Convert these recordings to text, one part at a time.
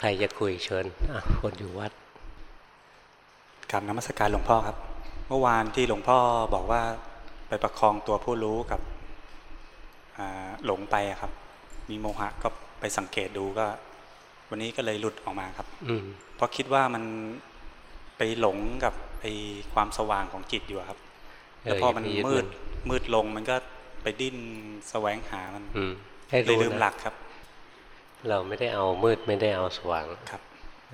ใครจะคุยเชิญคนอยู่วัดกราบนมัสการหลวงพ่อครับ เมื่อวานที่หลวงพ่อบอกว่าไปประคองตัวผู้รู้กับหลงไปครับ มีโมหะก็ไปสังเกตดูก็ วันนี้ก็เลยหลุดออกมาครับอืเพราะคิดว่ามันไปหลงกับไอความสว่างของจิตอยู่ครับแล้วพอมันมืดมืดลงมันก็ไปดิ้นแสวงหามันให้ลืมหลักครับ เราไม่ได้เอามืดไม่ได้เอาสว่างครับ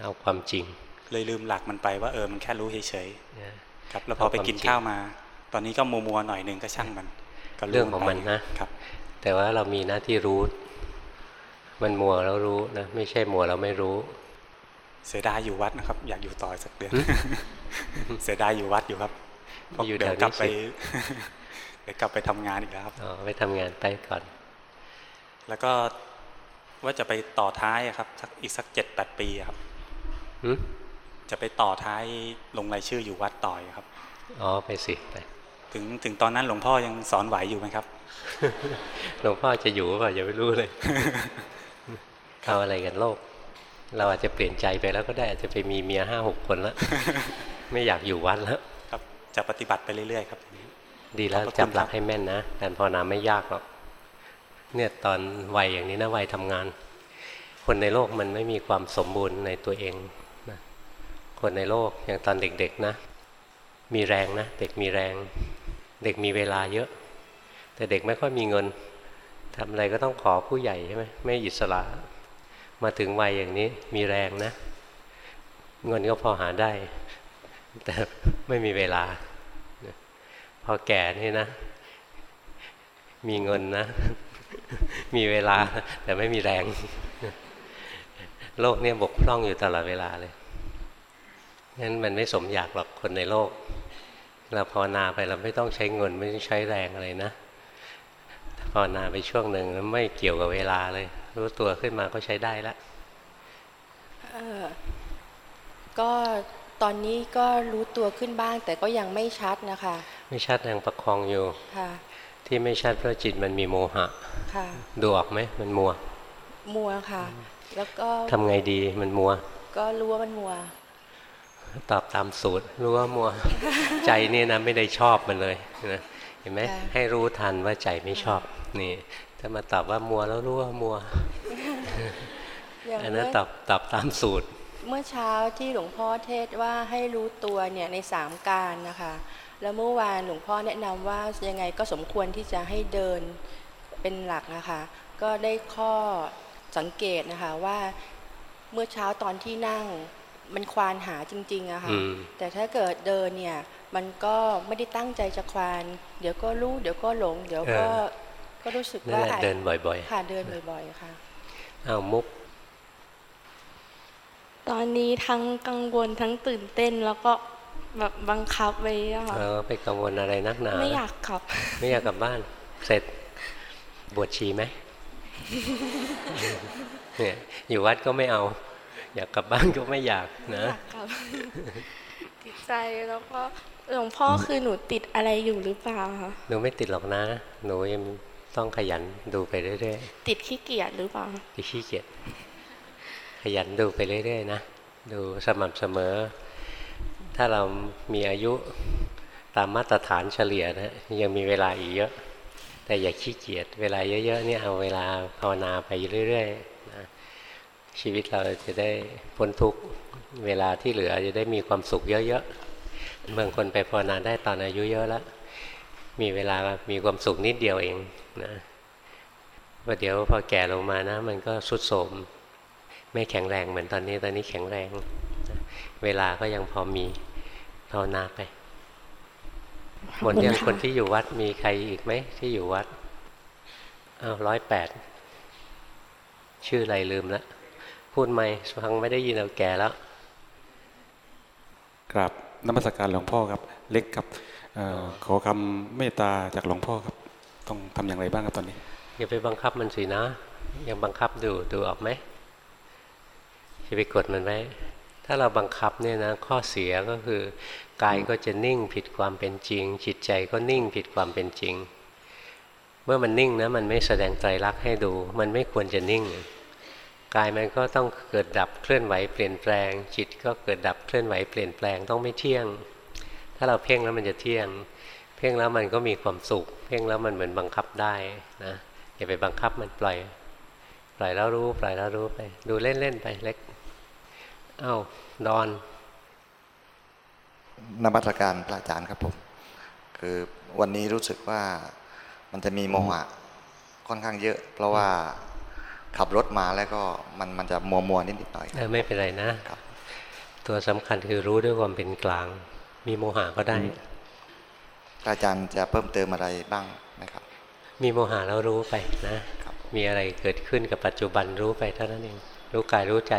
เอาความจริง เลยลืมหลักมันไปว่าเออมันแค่รู้เฉยๆครับแล้วพอไปกินข้าวมา ตอนนี้ก็มัวมัวหน่อยหนึ่งก็ช่างมันเรื่องของมันนะครับ แต่ว่าเรามีหน้าที่รู้ มันมัวแล้วรู้นะไม่ใช่มัวแล้วไม่รู้ เสียดายอยู่วัดนะครับ อยากอยู่ต่อสักเดือนเสียดายอยู่วัดอยู่ครับอยู่เดี๋ยวกลับไปเดี๋ยวกลับไปทำงานอีกแล้วครับอ๋อไปทำงานไปก่อน แล้วก็ ว่าจะไปต่อท้ายครับสักอีกสักเจ็ดแปดปีครับจะไปต่อท้ายลงรายชื่ออยู่วัดต่อยครับอ๋อไปสิไปถึงถึงตอนนั้นหลวงพ่อยังสอนไหวอยู่ไหมครับ หลวงพ่อจะอยู่ป่ะยังไม่รู้เลยเอาอะไรกันโลก เราอาจจะเปลี่ยนใจไปแล้วก็ได้อาจจะไปมีเมียห้าหกคนแล้วไม่อยากอยู่วัดแล้ว ครับจะปฏิบัติไปเรื่อยๆครับ ดีแล้วจับหลักให้แม่นนะการภาวนาไม่ยากหรอก เนี่ยตอนวัยอย่างนี้นะวัยทำงาน คนในโลกมันไม่มีความสมบูรณ์ในตัวเองนะคนในโลกอย่างตอนเด็กๆนะ มีแรงนะเด็กมีแรง เด็กมีเวลาเยอะ แต่เด็กไม่ค่อยมีเงินทำอะไรก็ต้องขอผู้ใหญ่ใช่ไหมไม่อิสระ มาถึงวัยอย่างนี้มีแรงนะ เงินก็พอหาได้ แต่ไม่มีเวลา พอแก่นี่นะ มีเงินนะ มีเวลา แต่ไม่มีแรง โลกเนี่ยบกพร่องอยู่ตลอดเวลาเลยงั้นมันไม่สมอยากหรอกคนในโลก เราภาวนาไปเราไม่ต้องใช้เงินไม่ต้องใช้แรงอะไรนะภาวนาไปช่วงหนึ่งแล้วไม่เกี่ยวกับเวลาเลย รู้ตัวขึ้นมาก็ใช้ได้แล้วก็ตอนนี้ก็รู้ตัวขึ้นบ้าง แต่ก็ยังไม่ชัดนะคะ ไม่ชัดยังประคองอยู่ค่ะ ที่ไม่ชัดเพราะจิตมันมีโมหะค่ะดูออกไหมมันมัว มัวค่ะ แล้วก็ทำไงดีมันมัว ก็รู้ว่ามันมัว ตอบตามสูตร รู้ว่ามัว ใจนี่นะไม่ได้ชอบมันเลยนะเห็นไหมให้รู้ทันว่าใจไม่ชอบนี่ถ้ามาตอบว่ามัวแล้วรู้ว่ามัวอันนั้นตอบตอบตามสูตร เมื่อเช้าที่หลวงพ่อเทศว่าให้รู้ตัวเนี่ยในสามการนะคะ แล้วเมื่อวานหลวงพ่อแนะนำว่ายังไงก็สมควรที่จะให้เดินเป็นหลักนะคะ ก็ได้ข้อสังเกตนะคะว่าเมื่อเช้าตอนที่นั่งมันควานหาจริงๆอะคะ่ะ แต่ถ้าเกิดเดินเนี่ย มันก็ไม่ได้ตั้งใจจะควาน เดี๋ยวก็รู้เดี๋ยวก็หลง เดี๋ยวก็ก็รู้สึกว่าเดินบ่อยๆ ค่ะเดินบ่อยๆค่ะเอามุก ตอนนี้ทั้งกังวลทั้งตื่นเต้นแล้วก็ แบบบังคับไว้ค่ะเออไปกังวลอะไรนักหนาไม่อยากกลับ ไม่อยากกลับบ้าน เสร็จบวชชีไหมเนี่ยอยู่วัดก็ไม่เอา อยากกลับบ้านก็ไม่อยากนะติดใจแล้วก็หลวงพ่อคือหนูติดอะไรอยู่หรือเปล่าคะหนูไม่ติดหรอกนะ หนูยังต้องขยันดูไปเรื่อยๆติดขี้เกียจหรือเปล่าติดขี้เกียจขยันดูไปเรื่อยๆนะดูสม่ำเสมอ ถ้าเรามีอายุตามมาตรฐานเฉลี่ยนะยังมีเวลาอีกเยอะ แต่อย่าขี้เกียจเวลาเยอะๆเนี่ยเอาเวลาภาวนาไปเรื่อยๆนะชีวิตเราจะได้พ้นทุกเวลาที่เหลือจะได้มีความสุขเยอะๆบางคนไปภาวนาได้ตอนอายุเยอะแล้วมีเวลามีความสุขนิดเดียวเองนะว่าเดี๋ยวพอแก่ลงมานะ มันก็สุดโสม ไม่แข็งแรงเหมือนตอนนี้ตอนนี้แข็งแรง เวลาก็ยังพอมี ภาวนาไปหมดยังคนที่อยู่วัดมีใครอีกไหมที่อยู่วัดอ้าวร้อยแปดชื่ออะไรลืมแล้วพูดไหมฟังไม่ได้ยินเอาแก่แล้วกราบนมัสการหลวงพ่อครับ เล็กครับออขอคำเมตตาจากหลวงพ่อครับ ต้องทำอย่างไรบ้างครับตอนนี้อย่าไปบังคับมันสินะยังบังคับดูดูออกไหมจะไปกดมันไว้ถ้าเราบังคับเนี่ยนะข้อเสียก็คือกายก็จะนิ่งผิดความเป็นจริง จิตใจก็นิ่งผิดความเป็นจริง เมื่อมันนิ่งนะมันไม่แสดงใจรักให้ดู มันไม่ควรจะนิ่งกายมันก็ต้องเกิดดับเคลื่อนไหวเปลี่ยนแปลง จิตก็เกิดดับเคลื่อนไหวเปลี่ยนแปลงต้องไม่เที่ยง ถ้าเราเพ่งแล้วมันจะเที่ยง เพ่งแล้วมันก็มีความสุข เพ่งแล้วมันเหมือนบังคับได้นะอย่าไปบังคับมันปล่อย ปล่อยแล้วรู้ปล่อยแล้วรู้ไป ดูเล่นๆไปเล็ก เอ้าดอนนมัสการพระอาจารย์ครับผม คือวันนี้รู้สึกว่ามันจะมีโมหะค่อนข้างเยอะ เพราะว่าขับรถมาแล้วก็มันมันจะมัวมัวๆนิดๆหน่อยเออไม่เป็นไรนะครับตัวสำคัญคือรู้ด้วยความเป็นกลาง มีโมหะก็ได้พระอาจารย์จะเพิ่มเติมอะไรบ้างไหมครับ มีโมหะแล้วรู้ไปนะครับผมมีอะไรเกิดขึ้นกับปัจจุบันรู้ไปเท่านั้นเอง รู้กายรู้ใจ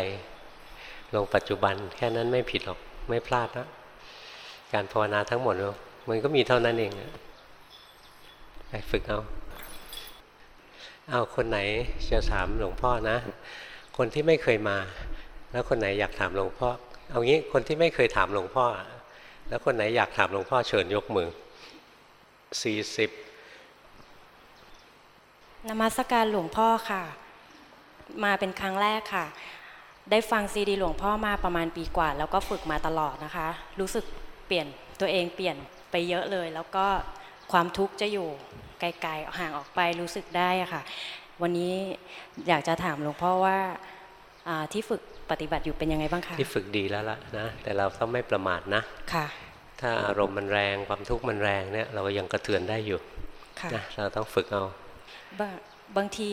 ลงปัจจุบันแค่นั้นไม่ผิดหรอกไม่พลาดนะการภาวนาทั้งหมดมันก็มีเท่านั้นเองไปฝึกเอา เอาคนไหนจะถามหลวงพ่อนะ คนที่ไม่เคยมา แล้วคนไหนอยากถามหลวงพ่อ เอางี้คนที่ไม่เคยถามหลวงพ่อ แล้วคนไหนอยากถามหลวงพ่อเชิญยกมือสี่สิบนมัสการหลวงพ่อค่ะ มาเป็นครั้งแรกค่ะ ได้ฟังซีดีหลวงพ่อมาประมาณปีกว่า แล้วก็ฝึกมาตลอดนะคะ รู้สึกเปลี่ยนตัวเองเปลี่ยนไปเยอะเลย แล้วก็ความทุกข์จะอยู่ไกลๆห่างออกไปรู้สึกได้อะค่ะ วันนี้อยากจะถามหลวงพ่อว่าอ่าที่ฝึกปฏิบัติอยู่เป็นยังไงบ้างคะที่ฝึกดีแล้วล่ะนะแต่เราต้องไม่ประมาทนะค่ะ ถ้าอารมณ์มันแรงความทุกข์มันแรงเนี่ยเรายังกระเทือนได้อยู่ค่ะนะเราต้องฝึกเอาบางบางที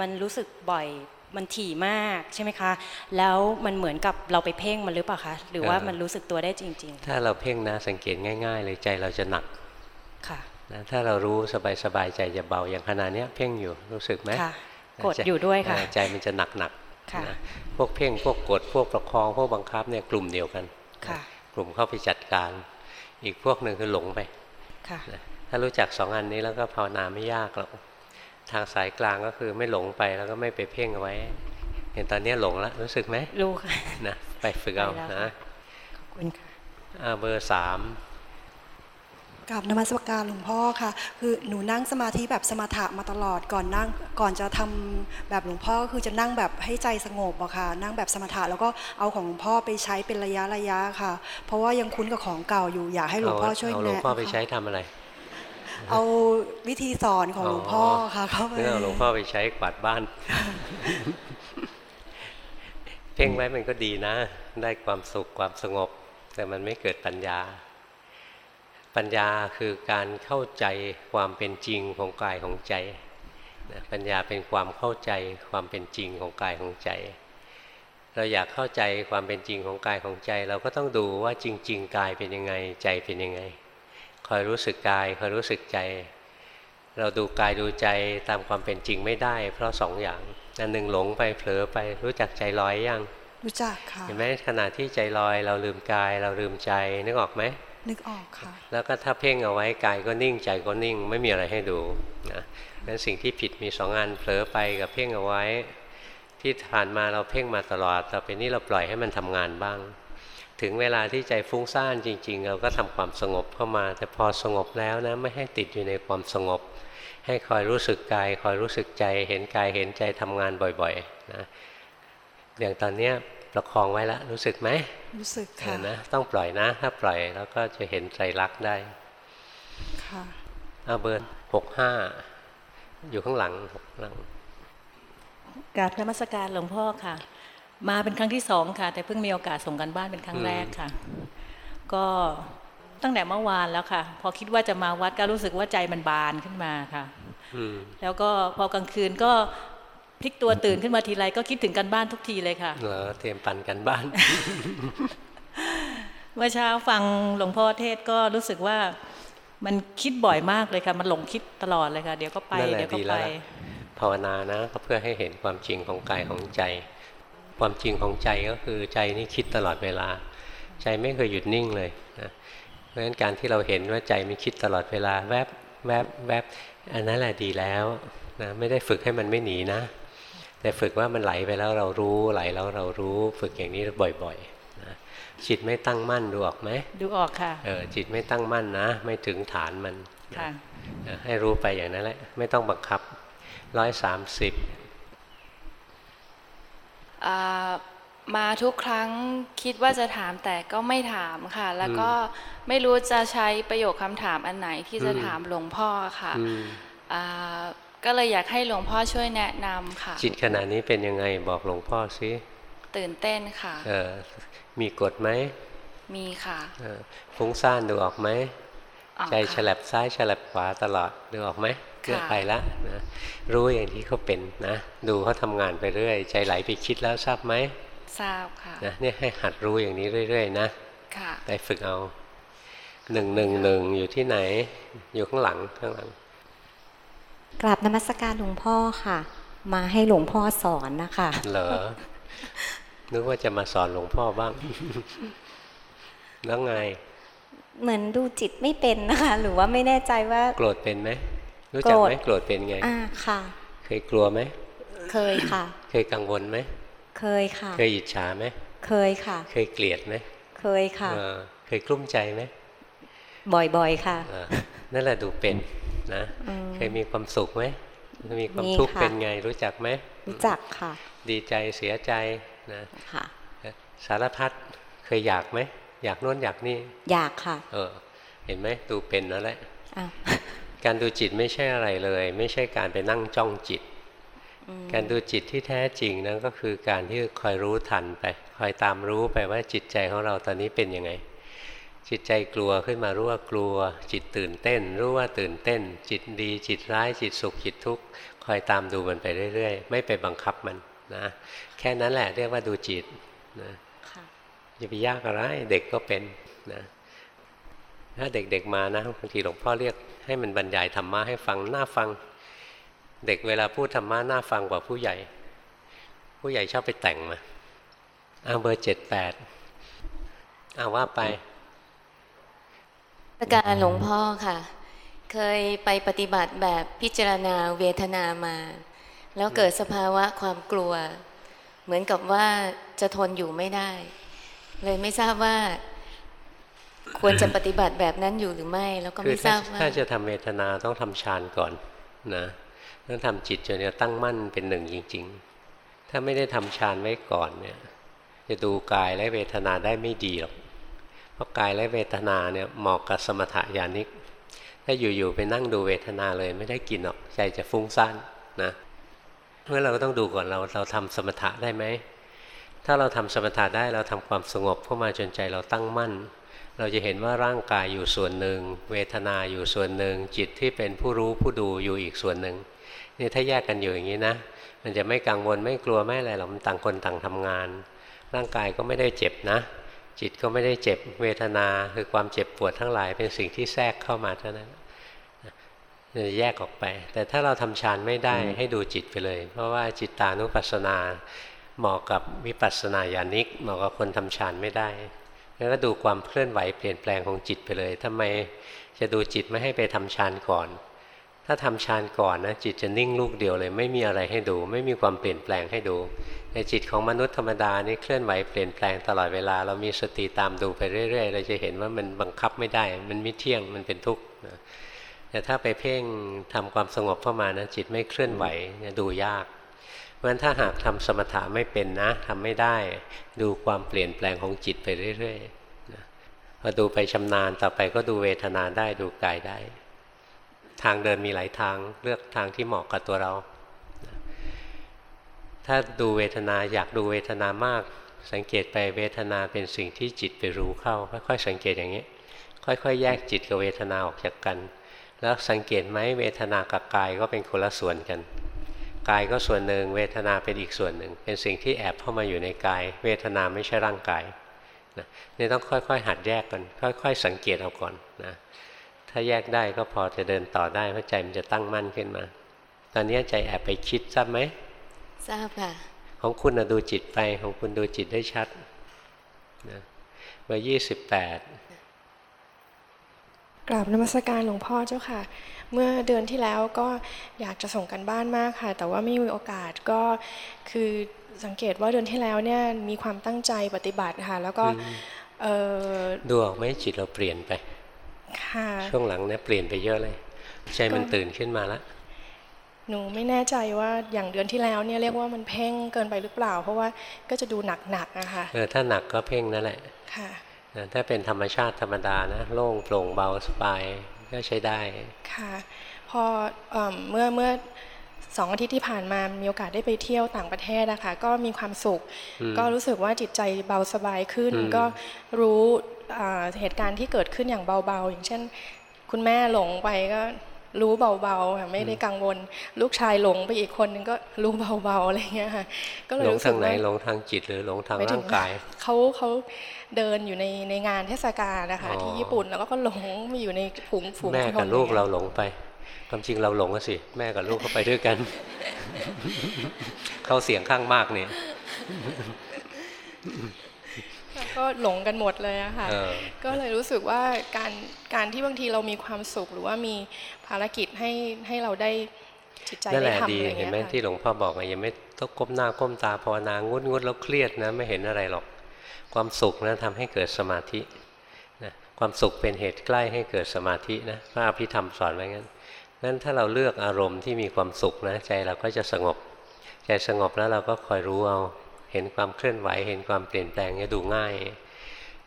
มันรู้สึกบ่อย มันถี่มากใช่ไหมคะ แล้วมันเหมือนกับเราไปเพ่งมันหรือเปล่าคะ หรือว่าเออมันรู้สึกตัวได้จริงถ้าเราเพ่งนะสังเกตง่าย ๆ เลยใจเราจะหนักๆค่ะนะถ้าเรารู้สบายๆใจจะเบาอย่างขนาดเนี้ยเพ่งอยู่รู้สึกไหมค่ะนะกดใจอยู่ด้วยค่ะเออใจมันจะหนักค่ะๆนะพวกเพ่งพวกกดพวกประคองพวกบังคับเนี่ยกลุ่มเดียวกันค่ะกลุ่มเข้าไปจัดการ อีกพวกหนึ่งคือหลงไปค่ะนะถ้ารู้จักสองอันนี้แล้วก็ภาวนาไม่ยากหรอก ทางสายกลางก็คือไม่หลงไปแล้วก็ไม่ไปเพ่งเอาไว้เห็นตอนเนี้ยหลงแล้วรู้สึกไหมรู้ค่ะนะไปฝึกเอาไปแล้วนะค่ะขอบคุณค่ะอ่าเบอร์สามกับนมัสการหลวงพ่อค่ะ คือหนูนั่งสมาธิแบบสมถะมาตลอดก่อนนั่งก่อนจะทำแบบหลวงพ่อก็คือจะนั่งแบบให้ใจสงบอะค่ะ นั่งแบบสมถะแล้วก็เอาของหลวงพ่อไปใช้เป็นระยะระยะค่ะ เพราะว่ายังคุ้นกับของเก่าอยู่อยากให้หลวงพ่อช่วยเอาหลวงแนะพ่อไปค่ะใช้ทำอะไร เอาวิธีสอนของหลวงพ่อค่ะเข้าไปเรื่องเอาหลวงพ่อไปใช้กวาดบ้าน เพ่งไว้มันก็ดีนะ ได้ความสุขความสงบ แต่มันไม่เกิดปัญญา ปัญญาคือการเข้าใจความเป็นจริงของกายของใจนะปัญญาเป็นความเข้าใจความเป็นจริงของกายของใจ เราอยากเข้าใจความเป็นจริงของกายของใจ เราก็ต้องดูว่าจริง ๆ กายเป็นยังไงใจเป็นยังไงค อยรู้สึกกายคอยรู้สึกใจ เราดูกายดูใจตามความเป็นจริงไม่ได้ เพราะสองอย่างอันหนึ่งหลงไปเผลอไปรู้จักใจลอยยังรู้จักค่ะเห็นไหมขณะที่ใจลอยเราลืมกาย เราลืมใจนึกออกไหมนึกออกค่ะ แล้วก็ถ้าเพ่งเอาไว้กายก็นิ่งใจก็นิ่งไม่มีอะไรให้ดูนะนั้นสิ่งที่ผิดมีสองอันเผลอไปกับเพ่งเอาไว้ ที่ผ่านมาเราเพ่งมาตลอดต่อไปนี้เราปล่อยให้มันทำงานบ้าง ถึงเวลาที่ใจฟุ้งซ่านจริง ๆ เราก็ทำความสงบเข้ามา แต่พอสงบแล้วนะไม่ให้ติดอยู่ในความสงบ ให้คอยรู้สึกกาย คอยรู้สึกใจ เห็นกายเห็นใจทำงานบ่อยๆนะอย่างตอนเนี้ยประคองไว้แล้วรู้สึกไหมรู้สึกเอค่ะอนะต้องปล่อยนะ ถ้าปล่อยแล้วก็จะเห็นใจรักษณ์ได้ค่ะเอาเบอร์หกห้าอยู่ข้างหลังข้างหลังกราบนมัสการหลวงพ่อค่ะ มาเป็นครั้งที่สองค่ะ แต่เพิ่งมีโอกาสส่งกันบ้านเป็นครั้งแรกค่ะ ก็ตั้งแต่เมื่อวานแล้วค่ะ พอคิดว่าจะมาวัดก็รู้สึกว่าใจมันบานขึ้นมาค่ะอืมแล้วก็พอกลางคืนก็พลิกตัวตื่นขึ้นมาทีไรก็คิดถึงกันบ้านทุกทีเลยค่ะเหรอเตรียมปันกันบ้าน เมื่อเช้าฟังหลวงพ่อเทศก็รู้สึกว่ามันคิดบ่อยมากเลยค่ะ มันหลงคิดตลอดเลยค่ะ เดี๋ยวก็ไปนั่นแหละเดี๋ยวก็ดีแล้ไปวล่ะภาวนานะก็เพื่อให้เห็นความจริงของกายของใจ ความจริงของใจก็คือใจนี่คิดตลอดเวลา ใจไม่เคยหยุดนิ่งเลยนะเพราะฉะนั้นการที่เราเห็นว่าใจมันคิดตลอดเวลาแวบแวบแวบอันนั้นแหละดีแล้วนะไม่ได้ฝึกให้มันไม่หนีนะ แต่ฝึกว่ามันไหลไปแล้วเรารู้ไหลแล้วเรารู้ฝึกอย่างนี้บ่อยๆนะจิตไม่ตั้งมั่นดูออกไหมดูออกค่ะเออจิตไม่ตั้งมั่นนะ ไม่ถึงฐานมันนะค่ะเออให้รู้ไปอย่างนั้นแหละ ไม่ต้องบังคับร้อยสามสิบอ่า มาทุกครั้งคิดว่าจะถามแต่ก็ไม่ถามค่ะ แล้วก็ไม่รู้จะใช้ประโยคคำถามอันไหนที่จะอืมถามหลวงพ่อค่ะอืมอ่าก็เลยอยากให้หลวงพ่อช่วยแนะนำค่ะ จิตขณะนี้เป็นยังไงบอกหลวงพ่อสิตื่นเต้นค่ะเออมีกฎไหมมีค่ะเออฟุ้งซ่านดูออกไหมออกใจฉค่ะลับซ้ายฉลับขวาตลอดดูออกไหม เรื่อยไปละนะรู้อย่างที่เขาเป็นนะดูเขาทำงานไปเรื่อย ใจไหลไปคิดแล้วทราบไหมทราบค่ะนะเนี่ยให้หัดรู้อย่างนี้เรื่อย ๆ นะค่ะไปฝึกเอาหนึ่งหนึ่งหนึ่งอยู่ที่ไหน อยู่ข้างหลังข้างหลังกราบนมัสการหลวงพ่อค่ะ มาให้หลวงพ่อสอนนะคะเหรอนึกว่าจะมาสอนหลวงพ่อบ้าง แล้วไง เหมือนดูจิตไม่เป็นนะคะ หรือว่าไม่แน่ใจว่า โกรธเป็นไหม รู้จักไหมโกรธโกรธเป็นไงอ่าค่ะ เคยกลัวไหมเคยค่ะ เคยกังวลไหมเคยค่ะ เคยอิจฉาไหมเคยค่ะ เคยเกลียดไหมเคยค่ะเออเคยกลุ้มใจไหมบ่อยๆค่ะเออนั่นแหละดูเป็นนะอืมเคยมีความสุขไหมมีความมีทุกข์ค่ะเป็นไงรู้จักไหมรู้จักค่ะ ดีใจเสียใจนะค่ะสารพัดเคยอยากไหมอยากโน้นอยากนี่ อยากค่ะ เออ เห็นไหมดูเป็นนั่นแหละอ้าว การดูจิตไม่ใช่อะไรเลย ไม่ใช่การไปนั่งจ้องจิตอืมการดูจิตที่แท้จริงนั่นก็คือการที่คอยรู้ทันไป คอยตามรู้ไปว่าจิตใจของเราตอนนี้เป็นยังไง จิตใจกลัวขึ้นมารู้ว่ากลัว จิตตื่นเต้น รู้ว่าตื่นเต้น จิตดี จิตร้าย จิตสุขจิตทุกข์คอยตามดูมันไปเรื่อยๆ ไม่ไปบังคับมันนะแค่นั้นแหละเรียกว่าดูจิตนะค่ะอย่าไปยากอะไรเด็กก็เป็นนะ ถ้าเด็กๆมานะบางทีหลวงพ่อเรียกให้มันบรรยายธรรมะให้ฟังน่าฟัง เด็กเวลาพูดธรรมะน่าฟังกว่าผู้ใหญ่ ผู้ใหญ่ชอบไปแต่งมาเอาเบอร์เจ็ดแปดเอาว่าไปประการหลวงพ่อค่ะ เคยไปปฏิบัติแบบพิจารณาเวทนามา แล้วเกิดสภาวะความกลัว เหมือนกับว่าจะทนอยู่ไม่ได้ เลยไม่ทราบว่า ควรจะปฏิบัติแบบนั้นอยู่หรือไม่ แล้วก็คือไม่ทถ้าราบว่าถ้าจะทำเวทนาต้องทำฌานก่อนนะต้องทำจิตจนเนี่ยตั้งมั่นเป็นหนึ่งจริง ๆ ถ้าไม่ได้ทำฌานไว้ก่อนเนี่ย จะดูกายและเวทนาได้ไม่ดีหรอกเพราะกายและเวทนาเนี่ยเหมาะกับสมถะญาณิก ถ้าอยู่ๆไปนั่งดูเวทนาเลยไม่ได้กินหรอกใจจะฟุ้งซ่านนะเพราะฉะนั้นเราก็ต้องดูก่อนเราเราทำสมถะได้ไหมถ้าเราทำสมถะได้เราทำความสงบเข้ามาจนใจเราตั้งมั่น เราจะเห็นว่าร่างกายอยู่ส่วนหนึ่ง เวทนาอยู่ส่วนหนึ่ง จิตที่เป็นผู้รู้ผู้ดูอยู่อีกส่วนหนึ่งนี่ถ้าแยกกันอยู่อย่างนี้นะมันจะไม่กังวลไม่กลัวไม่อะไรหรอกมันต่างคนต่างทำงาน ร่างกายก็ไม่ได้เจ็บนะ จิตก็ไม่ได้เจ็บเวทนาคือความเจ็บปวดทั้งหลายเป็นสิ่งที่แทรกเข้ามาเท่านั้นจะแยกออกไป แต่ถ้าเราทำฌานไม่ได้ให้ดูจิตไปเลย เพราะว่าจิตตานุปัสสนาเหมาะกับวิปัสสนาญาณิกเหมาะกับคนทำฌานไม่ได้ แล้วก็ดูความเคลื่อนไหวเปลี่ยนแปลงของจิตไปเลยทำไมจะดูจิตไม่ให้ไปทำฌานก่อน ถ้าทำฌานก่อนนะจิตจะนิ่งลูกเดียวเลย ไม่มีอะไรให้ดู ไม่มีความเปลี่ยนแปลงให้ดูในจิตของมนุษย์ธรรมดานี่เคลื่อนไหวเปลี่ยนแปลงตลอดเวลา เรามีสติตามดูไปเรื่อย ๆ เราจะเห็นว่ามันบังคับไม่ได้ มันไม่เที่ยงมันเป็นทุกข์แต่ถ้าไปเพ่งทำความสงบเข้ามานะจิตไม่เคลื่อนไหวดูยาก ราะฉะนั้นถ้าหากทำสมถะไม่เป็นนะทำไม่ได้ดูความเปลี่ยนแปลงของจิตไปเรื่อยๆนะพอดูไปชำนาญต่อไปก็ดูเวทนาได้ดูกายได้ ทางเดินมีหลายทางเลือกทางที่เหมาะกับตัวเรา ถ้าดูเวทนาอยากดูเวทนามาก สังเกตไปเวทนาเป็นสิ่งที่จิตไปรู้เข้า ค่อยๆ สังเกตอย่างนี้ ค่อยๆ แยกจิตกับเวทนาออกจากกัน แล้วสังเกตไหมเวทนากับกายก็เป็นคนละส่วนกัน กายก็ส่วนหนึ่ง เวทนาเป็นอีกส่วนหนึ่ง เป็นสิ่งที่แอบเข้ามาอยู่ในกาย เวทนาไม่ใช่ร่างกายนะนี่ต้องค่อยๆ หัดแยกกัน ค่อย ๆ สังเกตเอาก่อนนะถ้าแยกได้ก็พอจะเดินต่อได้เพราะใจมันจะตั้งมั่นขึ้นมา ตอนนี้ใจแอบไปคิดทราบไหมทราบค่ะ ของคุณนะดูจิตไปของคุณดูจิตได้ชัดนะเบอร์ยี่สิบแปดกราบนมัสการหลวงพ่อเจ้าค่ะ เมื่อเดือนที่แล้วก็อยากจะส่งกันบ้านมากค่ะ แต่ว่าไม่มีโอกาสก็คือสังเกตว่าเดือนที่แล้วเนี่ยมีความตั้งใจปฏิบัติค่ะ แล้วก็เออดูออกไหมจิตเราเปลี่ยนไปค่ะช่วงหลังเนี่ยเปลี่ยนไปเยอะเลย ใจมันก็ตื่นขึ้นมาแล้วหนูไม่แน่ใจว่าอย่างเดือนที่แล้วเนี่ยเรียกว่ามันเพ่งเกินไปหรือเปล่า เพราะว่าก็จะดูหนักๆนะคะเออถ้าหนักก็เพ่งนั่นแหละ ค่ะนะถ้าเป็นธรรมชาติธรรมดานะโล่งโปร่งเบาสบาย ก็ใช้ได้ ค่ะ พอเอิ่มเมื่อเมื่อสองอาทิตย์ที่ผ่านมามีโอกาสได้ไปเที่ยวต่างประเทศนะคะก็มีความสุขอืมก็รู้สึกว่าจิตใจเบาสบายขึ้นอืมก็รู้อ่าเหตุการณ์ที่เกิดขึ้นอย่างเบาๆ อย่างเช่น คุณแม่หลงไปก็รู้เบาๆค่ะไม่ได้กังวล ลูกชายหลงไปอีกคนนึงก็รู้เบาๆอะไรเงี้ยค่ะก็เลยหลงรู้สึทากงไหนว่าหลงทางจิตหรือหลงทางหมายถึร่างงกายเขาเขา เดินอยู่ในในงานเทศกาลนะคะอ๋อที่ญี่ปุ่นแล้วก็หลงมาอยู่ในฝูงฝูงแม่ชกับนลูกนี่ยเราหลงไป ความจริงเราหลงอะสิ แม่กับลูกเขาไปด้วยกัน เขาเสียงข้างมากเนี่ยแล้วก็หลงกันหมดเลยอะค่ะเออก็เลยรู้สึกว่าการการที่บางทีเรามีความสุขหรือว่ามีภารกิจให้ให้เราได้จิตใจนั่นแหได้ละทำดีอะไรเห็นเงี้ยไหมค่ะที่หลวงพ่อบอกไงยังไม่ต้องก้มหน้าก้มตาภาวนางุดงุดแล้วเครียดนะไม่เห็นอะไรหรอก ความสุขนะทำให้เกิดสมาธินะความสุขเป็นเหตุใกล้ให้เกิดสมาธินะพระอภิธรรมสอนไว้งั้นงั้นถ้าเราเลือกอารมณ์ที่มีความสุขนะใจเราก็จะสงบ ใจสงบแล้วเราก็คอยรู้เอาเห็นความเคลื่อนไหว เห็นความเปลี่ยนแปลงเนี่ยดูง่าย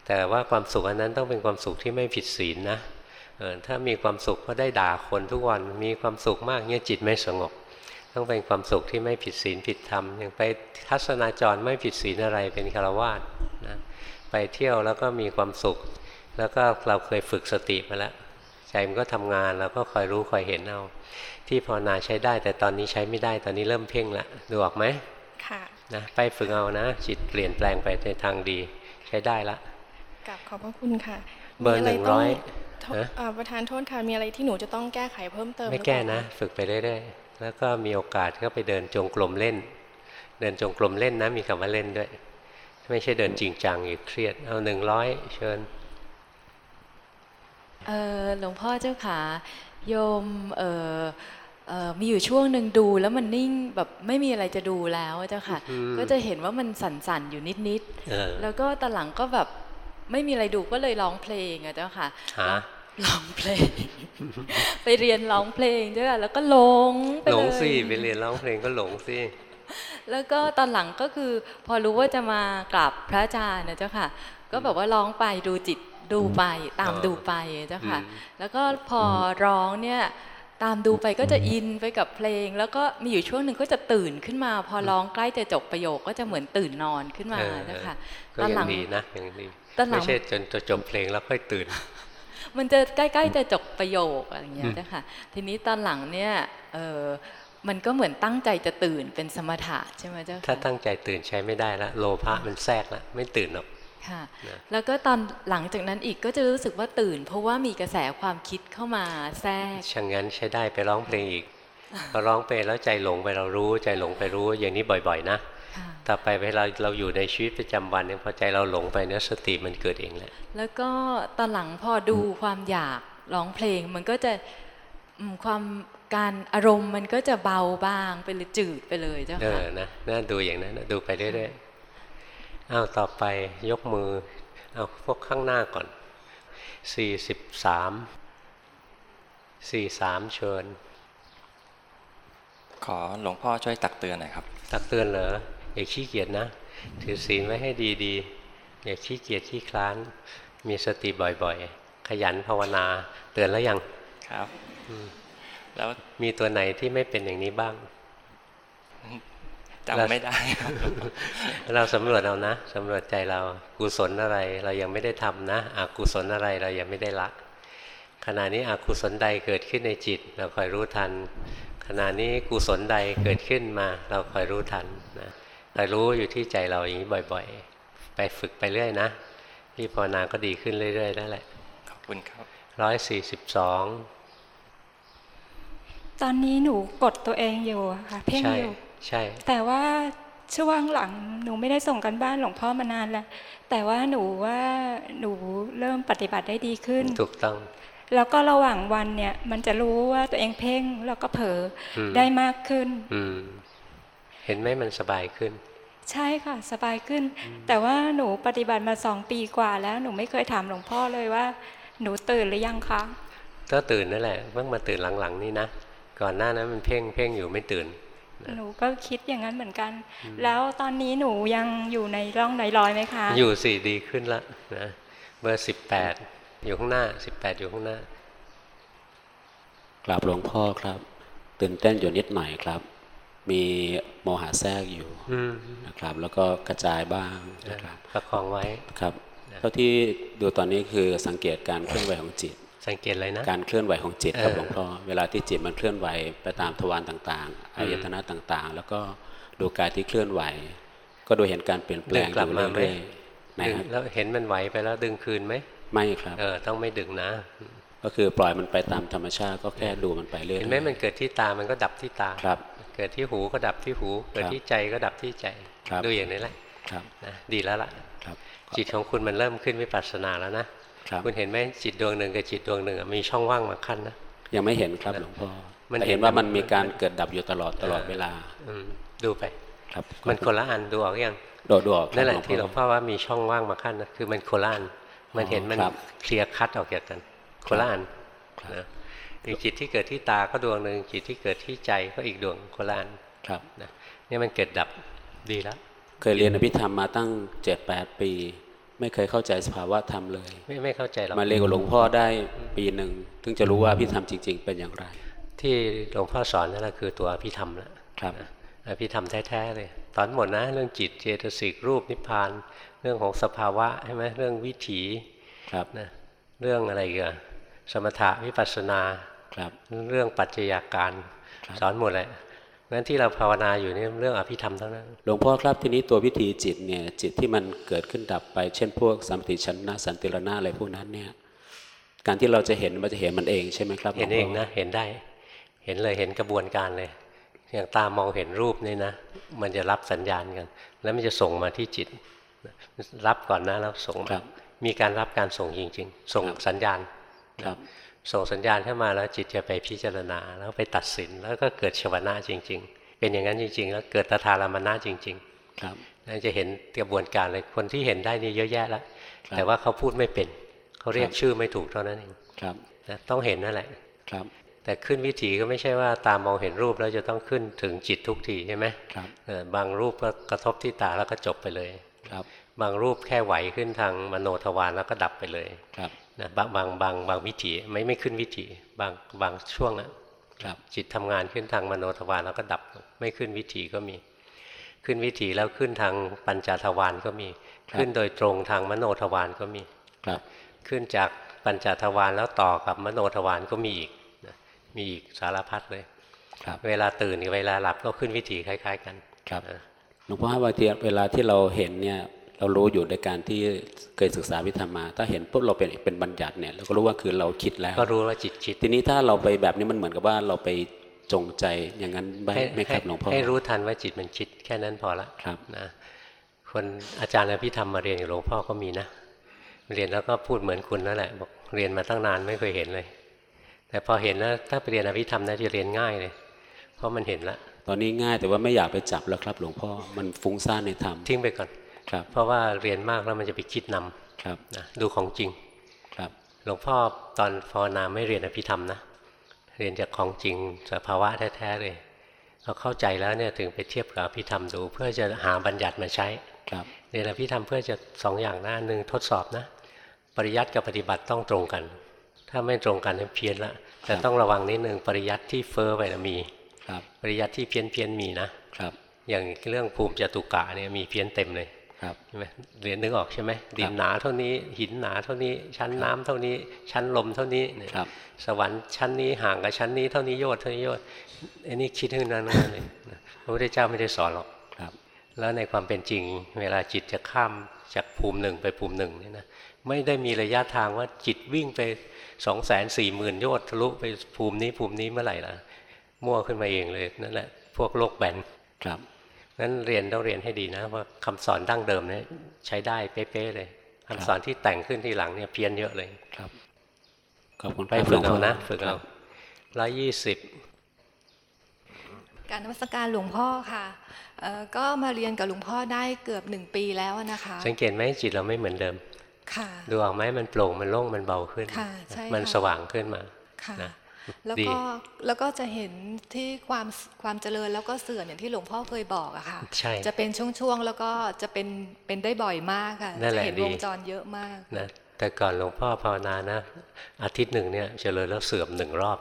แต่ว่าความสุขอันนั้นต้องเป็นความสุขที่ไม่ผิดศีลนะถ้ามีความสุขก็ได้ด่าคนทุกวันมีความสุขมากเนี่ยจิตไม่สงบ ต้องเป็นความสุขที่ไม่ผิดศีลผิดธรรมอย่างไปทัศนาจรไม่ผิดศีลอะไรเป็นคารวาสนะไปเที่ยวแล้วก็มีความสุข แล้วก็เราเคยฝึกสติมาแล้วใจมันก็ทำงานเราก็คอยรู้คอยเห็นเอาที่ภาวนาใช้ได้ แต่ตอนนี้ใช้ไม่ได้ตอนนี้เริ่มเพ่งละดูออกไหมค่ะนะไปฝึกเอานะ จิตเปลี่ยนแปลงไปในทางดี ใช้ได้ละกับขอบพระคุณค่ะ เบอร์มีะหนึ่งต้ร้อยโทฮะเอ่อประธานโทษค่ะมีอะไรที่หนูจะต้องแก้ไขเพิ่มเติมไม่หรือแก้เปล่านะ ฝึกไปเรื่อยๆ แล้วก็มีโอกาสก็ไปเดินจงกรมเล่น เดินจงกรมเล่นนะมีคำว่าเล่นด้วย ไม่ใช่เดินจริงจังอยู่เครียด เอาหนึ่งร้อยเชิญเออหลวงพ่อเจ้าขาโยมเออเออมีอยู่ช่วงหนึ่งดูแล้วมันนิ่งแบบไม่มีอะไรจะดูแล้วเจ้าค่ะอืมก็จะเห็นว่ามันสั่นๆอยู่นิดเออๆแล้วก็ตอนหลังก็แบบไม่มีอะไรดูก็เลยร้องเพลงอะเจ้าค่ะหา ร้องเพลง ไปเรียนร้องเพลงเจ้าค่ะแล้วก็หลงไปหลเลงสิยไปเรียนร้องเพลงก็หลงสิแล้วก็ตอนหลังก็คือ พอรู้ว่าจะมากราบพระอาจารย์นะเจ้าค่ะ ก็แบบว่าร้องไปดูจิตดูไปตามดูไปเจ้าค่ะ แล้วก็พอร้องเนี่ยตามดูไปก็จะอินไปกับเพลง แล้วก็มีอยู่ช่วงหนึ่งก็จะตื่นขึ้นมา พอร้องใกล้จะจบประโยคก็จะเหมือนตื่นนอนขึ้นมาเออเจ้าค่ะก็ตอนยัหลังงดีนะยังดีตอนหลัไม่งใช่จนจะจบเพลงแล้วค่อยตื่น มันจะใกล้ๆจะจบประโยคอะไรอย่างเงี้อืยมเจ้าค่ะทีนี้ตอนหลังเนี่ยเออมันก็เหมือนตั้งใจจะตื่นเป็นสมถะใช่ไหมเจ้าถ้าค่ะตั้งใจตื่นใช้ไม่ได้ละโลภะมันแทรกละไม่ตื่นหรอกค่ะนะแล้วก็ตอนหลังจากนั้นอีกก็จะรู้สึกว่าตื่น เพราะว่ามีกระแสความคิดเข้ามาแทรกช่างงั้นใช้ได้ไปร้องเพลงอีกพอร้องไปแล้วใจหลงไปเรารู้ใจหลงไปรู้อย่างนี้บ่อย ๆ นะค่ะ ต่อไปเวลาเราอยู่ในชีวิตประจำวันเนี่ยพอใจเราหลงไปเนี่ยสติมันเกิดเองแหละ แล้วก็ตอนหลังพอดูความอยากร้องเพลง มันก็จะอืมความการอารมณ์มันก็จะเบาบางไปเลยจืดไปเลยเจ้าเอค่ะอนะน่าดูอย่างนั้นนะดูไปเรื่อยๆอ้าวต่อไปยกมือเอาพวกข้างหน้าก่อนสี่สิบสามสี่สามเชิญ ขอหลวงพ่อช่วยตักเตือนหน่อยครับ ตักเตือนเหรอ อย่าขี้เกียจนะ ถือศีลไว้ให้ดีๆอย่าขี้เกียจขี้คลาน มีสติบ่อยๆ ขยันภาวนา เตือนแล้วยังครับอืมแล้วมีตัวไหนที่ไม่เป็นอย่างนี้บ้างจำไม่ได้ครับเราสำรวจเอานะสำรวจใจเรากุศลอะไร เรายังไม่ได้ทำนะอกุศลอะไรเรายังไม่ได้ละ ขณะนี้อกุศลใดเกิดขึ้นในจิต เราคอยรู้ทัน ขณะนี้กุศลใดเกิดขึ้นมา เราคอยรู้ทันนะ คอยรู้อยู่ที่ใจเราอย่างนี้บ่อยๆ ไปฝึกไปเรื่อยนะที่ภาวนาก็ดีขึ้นเรื่อยๆนั่นแหละขอบคุณครับร้อยสี่สิบสองตอนนี้หนูกดตัวเองอยู่อะค่ะ เพ่งใช่อยู่ใช่ แต่ว่าช่วงหลังหนูไม่ได้ส่งกันบ้านหลวงพ่อมานานแล้ว แต่ว่าหนูว่าหนูเริ่มปฏิบัติได้ดีขึ้น ถูกต้อง แล้วก็ระหว่างวันเนี่ย มันจะรู้ว่าตัวเองเพ่งแล้วก็เผลออมได้มากขึ้นอืม เห็นไหมมันสบายขึ้น ใช่ค่ะสบายขึ้น แต่ว่าหนูปฏิบัติมาสองปีกว่าแล้วหนูไม่เคยถามหลวงพ่อเลยว่า หนูตื่นหรือยังคะก็ตื่นนั่นแหละเพิ่งมาตื่นหลังๆนี่นะก่อนหน้านั้นมันเพ่งเพ่งอยู่ไม่ตื่นหนูก็คิดอย่างนั้นเหมือนกัน แล้วตอนนี้หนูยังอยู่ในร่องในรอยไหมคะ อยู่สี่ดีขึ้นละนะเบอร์สิบแปดอยู่ข้างหน้าสิบแปดอยู่ข้างหน้ากราบหลวงพ่อครับ ตื่นเต้นอยู่นิดหน่อยครับ มีโมหะแทรกอยู่อืมนะครับ แล้วก็กระจายบ้างนะครับประคองไว้ครับเท่าที่ดูตอนนี้คือสังเกตการเคลื่อนไหวของจิต สังเกตอะไรนะการเคลื่อนไหวของจิตครับเออหลวงพ่อเวลาที่จิตมันเคลื่อนไหวไปตามทวารต่างๆอายตนะต่างๆ แล้วก็ดูกายที่เคลื่อนไหว ก็ดูเห็นการเปลี่ยนแปลดึงงอกลับยู่มาไหมเรื่อยๆนะดึงครับแล้วเห็นมันไหวไปแล้วดึงคืนไหมไม่ครับเออต้องไม่ดึงนะก็คือปล่อยมันไปตามธรรมชาติก็แค่ดูมันไปเรื่อยๆเห็นไหมมันเกิดที่ตามันก็ดับที่ตาครับ เกิดที่หูก็ดับที่หู เกิดครับที่ใจก็ดับที่ใจครับดูอย่างนี้แหละครับนะดีแล้วล่ะครับจิตของคุณมันเริ่มขึ้นวิปัสสนาแล้วนะครับคุณเห็นไหมจิตดวงหนึ่งกับจิตดวงหนึ่งอะมีช่องว่างมาขั้นนะยังไม่เห็นครับหลวงพ่อมันแต่เห็เห็นนว่าแต่มันมีการเกิดดับอยู่ตลอดตลอดเวลาอืมดูไปครับมันคนละอันดูออกยังโดดดูออกครับนั่นแหละหลวงพ่อที่หลวงพ่อว่ามีช่องว่างมาขั้นนะคือมันคนละอันมันเห็นมันครับเคลียร์คัดออกจากกันคนละอันนะ อีกจิตที่เกิดที่ตาก็ดวงหนึ่งจิตที่เกิดที่ใจก็อีกดวงคนละอันครับนะเนี่ยมันเกิดดับดีแล้วเคยเรียนอภิธรรมมาตั้งเจ็ดแปดปี ไม่เคยเข้าใจสภาวะธรรมเลย ไม่ไม่เข้าใจหรอกมาเรียนกับหลวงพ่อได้ปีหนึ่งถึงจะรู้ว่าอภิธรรมจริง ๆ เป็นอย่างไร ที่หลวงพ่อสอนนั่นแหละคือตัวอภิธรรมแล้วครับนะอภิธรรมแท้ๆเลยสอนหมดนะ เรื่องจิตเจตสิกรูปนิพพาน เรื่องของสภาวะใช่ไหมเรื่องวิถีครับนะเรื่องอะไรอีกันสมถะวิปัสสนา ครับเรื่องปัจจัยาการสอนหมดเลยงั้นที่เราภาวนาอยู่นี่เรื่องอภิธรรมเท่านั้น หลวงพ่อครับทีนี้ตัววิธีจิตเนี่ยจิตที่มันเกิดขึ้นดับไป เช่นพวกสัมปติชนะสันติรณะอะไรพวกนั้นเนี่ยการที่เราจะเห็นมันจะเห็นมันเองใช่ไหมครับเห็นลวเองพ่นะเห็นได้ เห็นเลยเห็นกระบวนการเลย อย่างตามองเห็นรูปนี่นะ มันจะรับสัญญาณกัน แล้วมันจะส่งมาที่จิต รับก่อนนะแล้วส่งมามีการรับการส่งจริง ๆ ส่งสัญญาณครับ ส่งสัญญาณเข้ามาแล้วจิตจะไปพิจารณา แล้วไปตัดสินแล้วก็เกิดชวนะจริง ๆ เป็นอย่างนั้นจริง ๆ แล้วเกิดตถารมณะจริงครับๆนั่นจะเห็นกระบวนการเลยคนที่เห็นได้นี่เยอะแยะแล้วแต่ว่าเขาพูดไม่เป็นเขาเรียกชื่อไม่ถูกเท่านั้นเองครับนะต้องเห็นนั่นแหละครับ แต่ขึ้นวิถีก็ไม่ใช่ว่าตามมองเห็นรูปแล้วจะต้องขึ้นถึงจิตทุกทีใช่ไหมครับเออบางรูปก็กระทบที่ตาแล้วก็จบไปเลยครับ บางรูปแค่ไหวขึ้นทางมโนทวารแล้วก็ดับไปเลยครับ นะบางบางบางบางวิถีไม่ไม่ขึ้นวิถีบางบางช่วงอะครับจิตทำงานขึ้นทางมโนทวารแล้วก็ดับไม่ขึ้นวิถีก็มี ขึ้นวิถีแล้วขึ้นทางปัญจทวารก็มีครับขึ้นโดยตรงทางมโนทวารก็มีครับ ขึ้นจากปัญจทวารแล้วต่อกับมโนทวารก็มีอีกนะมีอีกสารพัดเลยครับเวลาตื่นกับเวลาหลับก็ขึ้นวิถีคล้าย ๆ กันครับนะหลวงพ่อบางทีเวลาที่เราเห็นเนี่ย เรารู้อยู่ในการที่เคยศึกษาวิธรรมมา ถ้าเห็นปุ๊บเราเป็นเป็นบัญญัติเนี่ยเราก็รู้ว่าคือเราคิดแล้ว ก็รู้ว่าจิตคิด ทีนี้ถ้าเราไปแบบนี้มันเหมือนกับว่าเราไปจงใจอย่างนั้นไหมให้ไหม่ครับหลวงพ่อให้รู้ทันว่าจิตมันคิดแค่นั้นพอละครับนะคนอาจารย์อภิธรรมมาเรียนกับหลวงพ่อก็มีนะ เรียนแล้วก็พูดเหมือนคุณนั่นแหละบอกเรียนมาตั้งนานไม่เคยเห็นเลย แต่พอเห็นแล้วถ้าไปเรียนอภิธรรมน่าจะเรียนง่ายเลย เพราะมันเห็นละตอนนี้ง่ายแต่ว่าไม่อยากไปจับแล้วครับ หลวงพ่อมันฟุ้งซ่านในธรรมทิ้งไปก่อนครับ เพราะว่าเรียนมากแล้วมันจะไปคิดนำครับนะดูของจริงครับหลวงพ่อตอนภาวนาไม่เรียนอภิธรรมนะเรียนจากของจริงสภาวะแท้ๆเลยเราเข้าใจแล้วเนี่ยถึงไปเทียบกับอภิธรรมดู เพื่อจะหาบัญญัติมาใช้ครับเรียนอภิธรรมเพื่อจะสองอย่างนะหนึ่งทดสอบนะ ปริยัติกับปฏิบัติต้องตรงกัน ถ้าไม่ตรงกันเพี้ยนละแต่ต้องระวังนิดนึงปริยัติที่เฟอ้อไปนะมีครับปริยัติที่เพี้ยนเพี้ยนๆมีนะครับ อย่างเรื่องภูมิจตุกะเนี่ยมีเพี้ยนเต็มเลยครับ ใช่ไหมเรียนนึกออกใช่ไหมดินหนาเท่านี้ หินหนาเท่านี้ ชั้นน้ำเท่านี้ ชั้นลมเท่านี้เนี่ยครับสวรรค์ชั้นนี้ห่างกับชั้นนี้เท่านี้โยชน์เท่านี้โยชน์อันนี้คิดขึ้นนั้นนั่นเลยนะพระพุทธเจ้าไม่ได้สอนหรอกครับแล้วในความเป็นจริง เวลาจิตจะข้ามจากภูมิหนึ่งไปภูมิหนึ่งเนี่ยนะไม่ได้มีระยะทางว่าจิตวิ่งไปสองแสนสี่หมื่นโยชน์ทะลุไปภูมินี้ภูมินี้เมื่อไหร่ล่ะมั่วขึ้นมาเองเลยนั่นแหละพวกโลกแบนครับ นั้นเรียนต้องเรียนให้ดีนะว่าคำสอนดั้งเดิมเนี่ยใช้ได้เป๊ะๆเลยคำสอนที่แต่งขึ้นทีหลังเนี่ยเพี้ยนเยอะเลยครับขอบคุณไปครับฝึกหลวงพ่เอาอนะฝึกเอาร้อยยี่สิบการนมัสการหลวงพ่อค่ะเอ่อก็มาเรียนกับหลวงพ่อได้เกือบหนึ่งปีแล้วนะคะ สังเกตไหมจิตเราไม่เหมือนเดิม ค่ะ ดูออกไหมมันโปร่งมันโล่งมันเบาขึ้นค่ะใช่มันค่ะสว่างขึ้นมาค่ะนะ แล้วดีก็แล้วก็จะเห็นที่ความความเจริญแล้วก็เสื่อมอย่างที่หลวงพ่อเคยบอกอะค่ะใช่จะเป็นช่วงๆแล้วก็จะเป็นเป็นได้บ่อยมากค่ะนั่นแหจะละเห็นดีวงจรเยอะมากนะแต่ก่อนหลวงพ่อภาวนานะอาทิตย์หนึ่งเนี่ยเจริญแล้วเสื่อมหนึ่งรอบ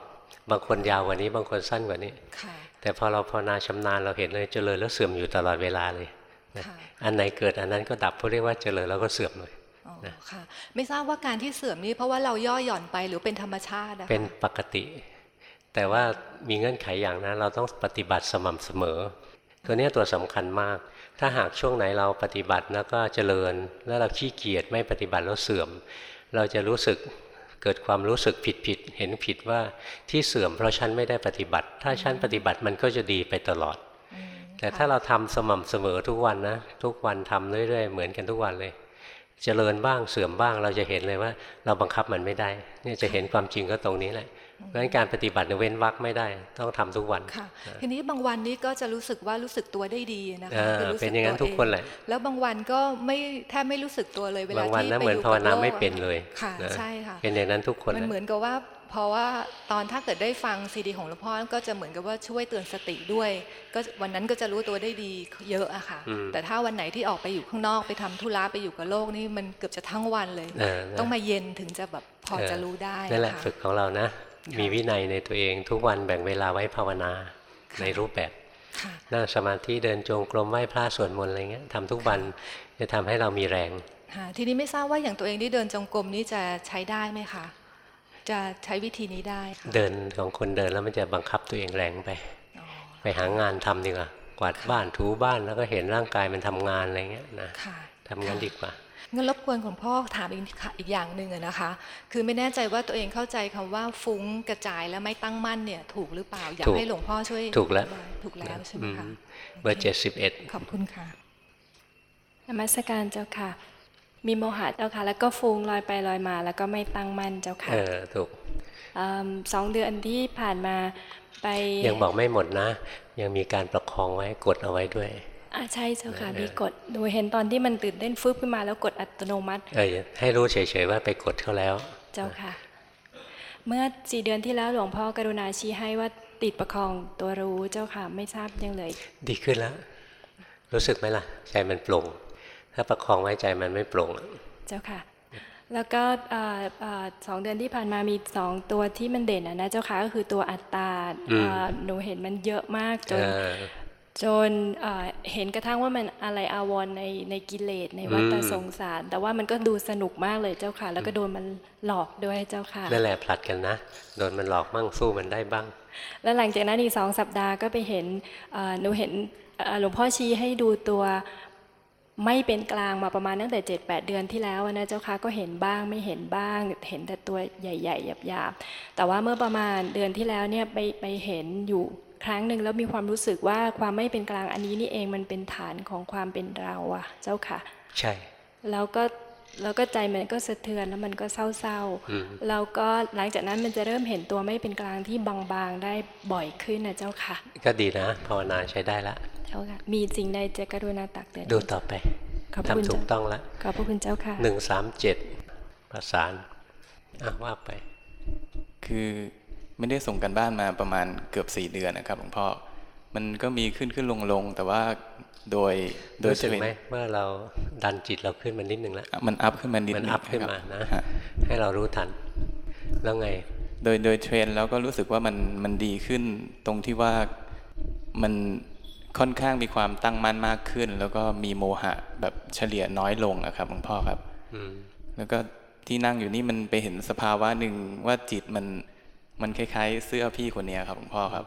บางคนยาวกว่านี้บางคนสั้นกว่านี้ค่ะแต่พอเราภาวนาชำนาญเราเห็นเลยเจริญแล้วเสื่อมอยู่ตลอดเวลาเลยนะอันไหนเกิดอันนั้นก็ดับเพราะเรียกว่าเจริญแล้วก็เสื่อมเลย อ๋อค่ะ ไม่ทราบว่าการที่เสื่อมนี้เพราะว่าเราย่อหย่อนไปหรือเป็นธรรมชาติอะคะเป็นปกติ แต่ว่ามีเงื่อนไขอย่างนะเราต้องปฏิบัติสม่ำเสมอ ตัวเนี้ยตัวสำคัญมาก ถ้าหากช่วงไหนเราปฏิบัติแล้วก็เจริญ แล้วเราขี้เกียจไม่ปฏิบัติแล้วเสื่อม เราจะรู้สึกเกิดความรู้สึกผิดผิดๆเห็นผิดว่าที่เสื่อมเพราะฉันไม่ได้ปฏิบัติ ถ้าฉันปฏิบัติมันก็จะดีไปตลอด แต่ถ้าเราทำสม่ำเสมอทุกวันนะ ทุกวันทำเรื่อยๆ เหมือนกันทุกวันเลย เจริญบ้างเสื่อมบ้าง เราจะเห็นเลยว่า เราบังคับมันไม่ได้ เนี่ยจะเห็นความจริงก็ตรงนี้แหละเพราะฉะนั้นการปฏิบัติเนี่ยเว้นวักไม่ได้ ต้องทำทุกวันค่ะทีนี้บางวันนี้ก็จะรู้สึกว่ารู้สึกตัวได้ดีนะเอคะอคือรู้สึเป็นอย่างนั้นตัวทุกคนแหละแล้วบางวันก็ไม่แทบไม่รู้สึกตัวเลยเวลาบางวันที่นะไปเหมือนอยู่ภาวกับนาโลกไม่อะเป็นเลยค่ะนะใช่ค่ะเป็นอย่างนั้นทุกคนมันแหละเหมือนกับว่า เพราะว่าตอนถ้าเกิดได้ฟังซีดีของหลวงพ่อก็จะเหมือนกับว่าช่วยเตือนสติด้วย ก็วันนั้นก็จะรู้ตัวได้ดีเยอะอะค่ะอืมแต่ถ้าวันไหนที่ออกไปอยู่ข้างนอกไปทำธุระไปอยู่กับโลกนี่มันเกือบจะทั้งวันเลยเออนะต้องมาเย็นถึงจะแบบพอจะรู้ได้นั่นแหละค่ฝึกของเรานะ มีวินัยในตัวเองทุกวันแบ่งเวลาไว้ภาวนาในรูปแบบค่ะนั่งสมาธิเดินจงกรมไหว้พระสวดมนต์อะไรเงี้ยทำทุกวันจะทำให้เรามีแรงค่ะทีนี้ไม่ทราบว่าอย่างตัวเองที่เดินจงกรมนี่จะใช้ได้ไหมคะ จะใช้วิธีนี้ได้ค่ะเดินของคนเดินแล้วมันจะบังคับตัวเองแรงไป ไปหางานทำดีกว่ากวาดบ้านถูบ้านแล้วก็เห็นร่างกายมันทำงานอะไรเงี้ยนะค่ะทำงานดีกว่างั้นรบกวนของพ่อถามอีกค่ะอีกอย่างหนึ่งอะนะคะ คือไม่แน่ใจว่าตัวเองเข้าใจคำว่าฟุ้งกระจายและไม่ตั้งมั่นเนี่ยถูกหรือเปล่า อยากถูกให้หลวงพ่อช่วยถูกแล้วอธิบายถูกแล้วใช่ไหมคะอืมเบอร์เจ็ดสิบเอ็ดขอบคุณค่ะนมัสการเจ้าค่ะ มีโมหะเจ้าค่ะ แล้วก็ฟุ้งลอยไปลอยมา แล้วก็ไม่ตั้งมั่นเจ้าค่ะเออถูกเอิ่มสองเดือนที่ผ่านมาไป ยังบอกไม่หมดนะ ยังมีการประคองไว้กดเอาไว้ด้วยอ่าใช่เจ้าค่ะเออมีกดหนูเห็นตอนที่มันตื่นเต้นฟึบขึ้นมาแล้วกดอัตโนมัติเออให้รู้เฉยๆว่าไปกดเขาแล้ว เจ้าค่ะ เมื่อสี่เดือนที่แล้วหลวงพ่อกรุณาชี้ให้ว่าติดประคองตัวรู้เจ้าค่ะ ไม่ทราบยังเลย ดีขึ้นแล้ว รู้สึกไหมล่ะใจมันโปร่ง ถ้าประคองไว้ใจมันไม่โปร่งอะเจ้าค่ะ แล้วก็เอ่อเอ่อสองเดือนที่ผ่านมามีสองตัวที่มันเด่นอะนะเจ้าค่ะก็คือตัวอัตตาเอ่อหนูเห็นมันเยอะมากจเอนอจนเอ่อเห็นกระทั่งว่ามันอะไรอาวรณ์ในในกิเลสในวัฏอืมสงสาร แต่ว่ามันก็ดูสนุกมากเลยเจ้าค่ะ แล้วก็โดนมันหลอกด้วยเจ้าค่ะนั่นแหละผลัดกันนะโดนมันหลอกมั่งสู้มันได้บ้าง แล้วหลังจากนั้นอีกสองสัปดาห์ก็ไปเห็นเอ่อหนูเห็นเอ่อหลวงพ่อชี้ให้ดูตัว ไม่เป็นกลางมาประมาณตั้งแต่ 7-8 เดือนที่แล้วนะเจ้าค่ะก็เห็นบ้างไม่เห็นบ้างเห็นแต่ตัวใหญ่ๆหยาบๆแต่ว่าเมื่อประมาณเดือนที่แล้วเนี่ยไปไปเห็นอยู่ครั้งหนึ่งแล้วมีความรู้สึกว่าความไม่เป็นกลางอันนี้นี่เองมันเป็นฐานของความเป็นเราอะเจ้าค่ะ ใช่ แล้วก็ แล้วก็ใจมันก็สะเทือนแล้วมันก็เศร้าอืมๆแล้วก็หลังจากนั้นมันจะเริ่มเห็นตัวไม่เป็นกลางที่บางๆได้บ่อยขึ้นนะเจ้าค่ะ ก็ดีนะภาวนาใช้ได้ละเจ้าค่ะมีสิ่งใดจะกรุณาตักเตือนดูต่อไปขอบคุณทำถูกเจ้าต้องแล้วขอบพระคุณเจ้าค่ะหนึ่งสามเจ็ดประสานอะว่าไป คือไม่ได้ส่งกันบ้านมาประมาณเกือบสี่เดือนนะครับหลวงพ่อ มันก็มีขึ้นขึ้นลงลงแต่ว่าโดยโดยรู้สึกเทรนไหมว่าเราดันจิตเราขึ้นมานิดนึงแล้วมันอัพขึ้นมานิดมันนึงอัพขึ้นครับมานะฮะให้เรารู้ทันแล้วไง โดยโดยเทรนแล้วก็รู้สึกว่ามันมันดีขึ้นตรงที่ว่ามันค่อนข้างมีความตั้งมั่นมากขึ้น แล้วก็มีโมหะแบบเฉลี่ยน้อยลงอะครับหลวงพ่อครับอืมแล้วก็ที่นั่งอยู่นี่มันไปเห็นสภาวะหนึ่งว่าจิตมันมันคล้ายๆ เสื้อพี่คนเนี้ยครับหลวงพ่อครับ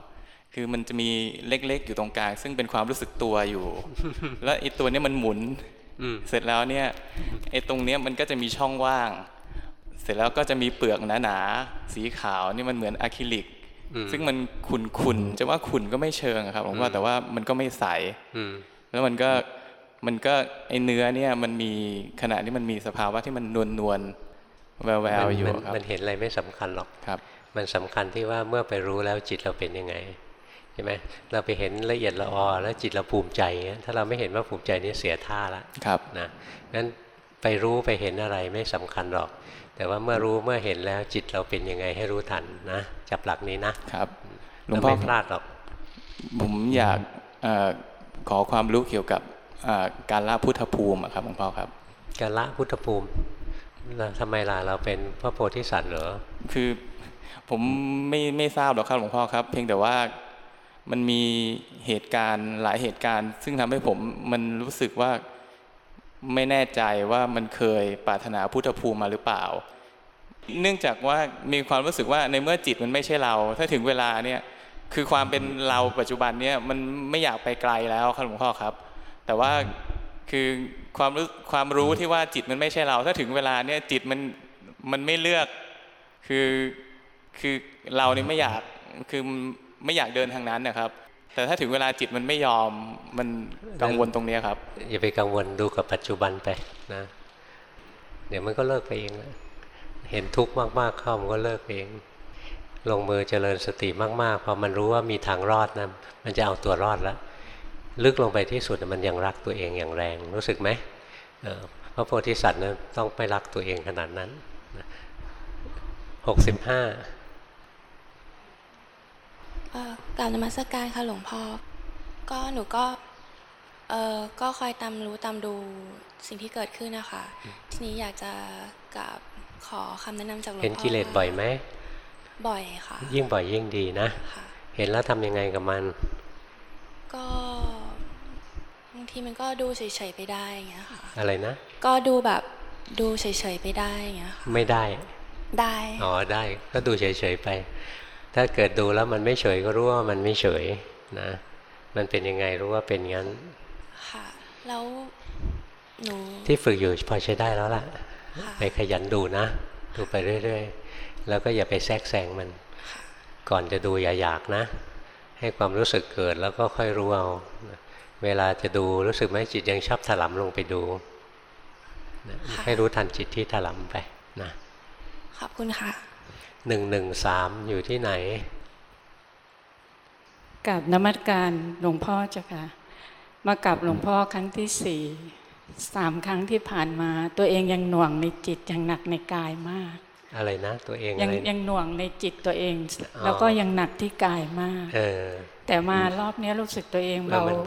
คือมันจะมีเล็กๆ อยู่ตรงกลางซึ่งเป็นความรู้สึกตัวอยู่ แล้วไอ้ตัวเนี้ยมันหมุนอืมเสร็จแล้วเนี่ยไอ้ตรงเนี้ยมันก็จะมีช่องว่าง เสร็จแล้วก็จะมีเปลือกหนาๆสีขาวนี่มันเหมือนอะคริลิกอืมซึ่งมันขุ่นๆจะว่าขุ่นก็ไม่เชิงอะครับผมว่าอืมแต่ว่ามันก็ไม่ใสอืมแล้วมันก็มันก็ไอเนื้อเนี่ยมันมีขณะที่มันมีสภาวะที่มันนวลนวลๆแววแววๆอยู่มันครับมันเห็นอะไรไม่สำคัญหรอกครับ มันสำคัญที่ว่าเมื่อไปรู้แล้วจิตเราเป็นยังไงใช่ไหมเราไปเห็นละเอียดละออแล้วจิตเราภูมิใจเงี้ยถ้าเราไม่เห็นว่าภูมิใจนี่เสียท่าละครับนะงั้นไปรู้ไปเห็นอะไรไม่สำคัญหรอก แต่ว่าเมื่อรู้เมื่อเห็นแล้วจิตเราเป็นยังไงให้รู้ทันนะจับหลักนี้นะครับหลวงพ่อไม่พลาดหรอก ผมอยากเออขอความรู้เกี่ยวกับเอ่อการละพุทธภูมิอะครับหลวงพ่อครับการละพุทธภูมิแล้วทำไมล่ะเราเป็นพระโพธิสัตว์เหรอคือผมไม่ไม่ทราบหรอกครับหลวงพ่อครับ เพียงแต่ว่า มันมีเหตุการณ์หลายเหตุการณ์ ซึ่งทำให้ผมมันรู้สึกว่าไม่แน่ใจว่ามันเคยปรารถนาพุทธภูมิมาหรือเปล่า เนื่องจากว่ามีความรู้สึกว่าในเมื่อจิตมันไม่ใช่เรา ถ้าถึงเวลาเนี่ยคือความเป็นเราปัจจุบันเนี่ยมันไม่อยากไปไกลแล้วครับหลวงพ่อครับ แต่ว่าคือความรู้ความรู้ที่ว่าจิตมันไม่ใช่เรา ถ้าถึงเวลาเนี่ยจิตมันมันไม่เลือกคือคือเราเนี่ยไม่อยากคือ ไม่อยากเดินทางนั้นนะครับ แต่ถ้าถึงเวลาจิตมันไม่ยอมมันกังวลตรงนี้ครับอย่าไปกังวลดูกับปัจจุบันไปนะเดี๋ยวมันก็เลิกไปเองเห็นทุกข์มากๆเข้ามันก็เลิกเอง ลงมือเจริญสติมากๆพอมันรู้ว่ามีทางรอดนะมันจะเอาตัวรอดแล้วลึกลงไปที่สุดมันยังรักตัวเองอย่างแรง รู้สึกไหมพระโพธิสัตว์นะต้องไม่รักตัวเองขนาดนั้นหกสิบห้า กราบนมัสการค่ะหลวงพ่อ ก็หนูก็ เอ่อก็คอยตามรู้ตามดูสิ่งที่เกิดขึ้นนะคะ ทีนี้อยากจะกราบขอคำแนะนำจากหลวงพ่อ เห็นกิเลสบ่อยไหม บ่อยค่ะ ยิ่งบ่อยยิ่งดีนะ เห็นแล้วทำยังไงกับมัน ก็บางทีมันก็ดูเฉยๆไปได้อย่างเงี้ยค่ะ อะไรนะ ก็ดูแบบดูเฉยๆไปได้อย่างเงี้ยค่ะ ไม่ได้ ได้ อ๋อได้ ก็ดูเฉยๆไป ถ้าเกิดดูแล้วมันไม่เฉยก็รู้ว่ามันไม่เฉยนะ มันเป็นยังไงรู้ว่าเป็นงั้น ค่ะ แล้วหนูที่ฝึกอยู่พอใช้ได้แล้วล่ะ ไปขยันดูนะ ดูไปเรื่อย ๆ แล้วก็อย่าไปแทรกแซงมัน ก่อนจะดูอย่าอยากนะ ให้ความรู้สึกเกิดแล้วก็ค่อยรู้เอา เวลาจะดูรู้สึกไหมจิตยังชอบถลำลงไปดูนะให้รู้ทันจิตที่ถลำไปนะ ขอบคุณค่ะ หนึ่งหนึ่งสามอยู่ที่ไหนกับนมัสการหลวงพ่อเจ้าค่ะ มากับหลวงพ่อครั้งที่สี่สามครั้งที่ผ่านมา ตัวเองยังหน่วงในจิตยังหนักในกายมาก อะไรนะ ตัวเองยัอะงไรยังหน่วงในจิตตัวเองอ๋อแล้วก็ยังหนักที่กายมากเออแต่มารอบนี้รู้สึกตัวเองเออเบามัน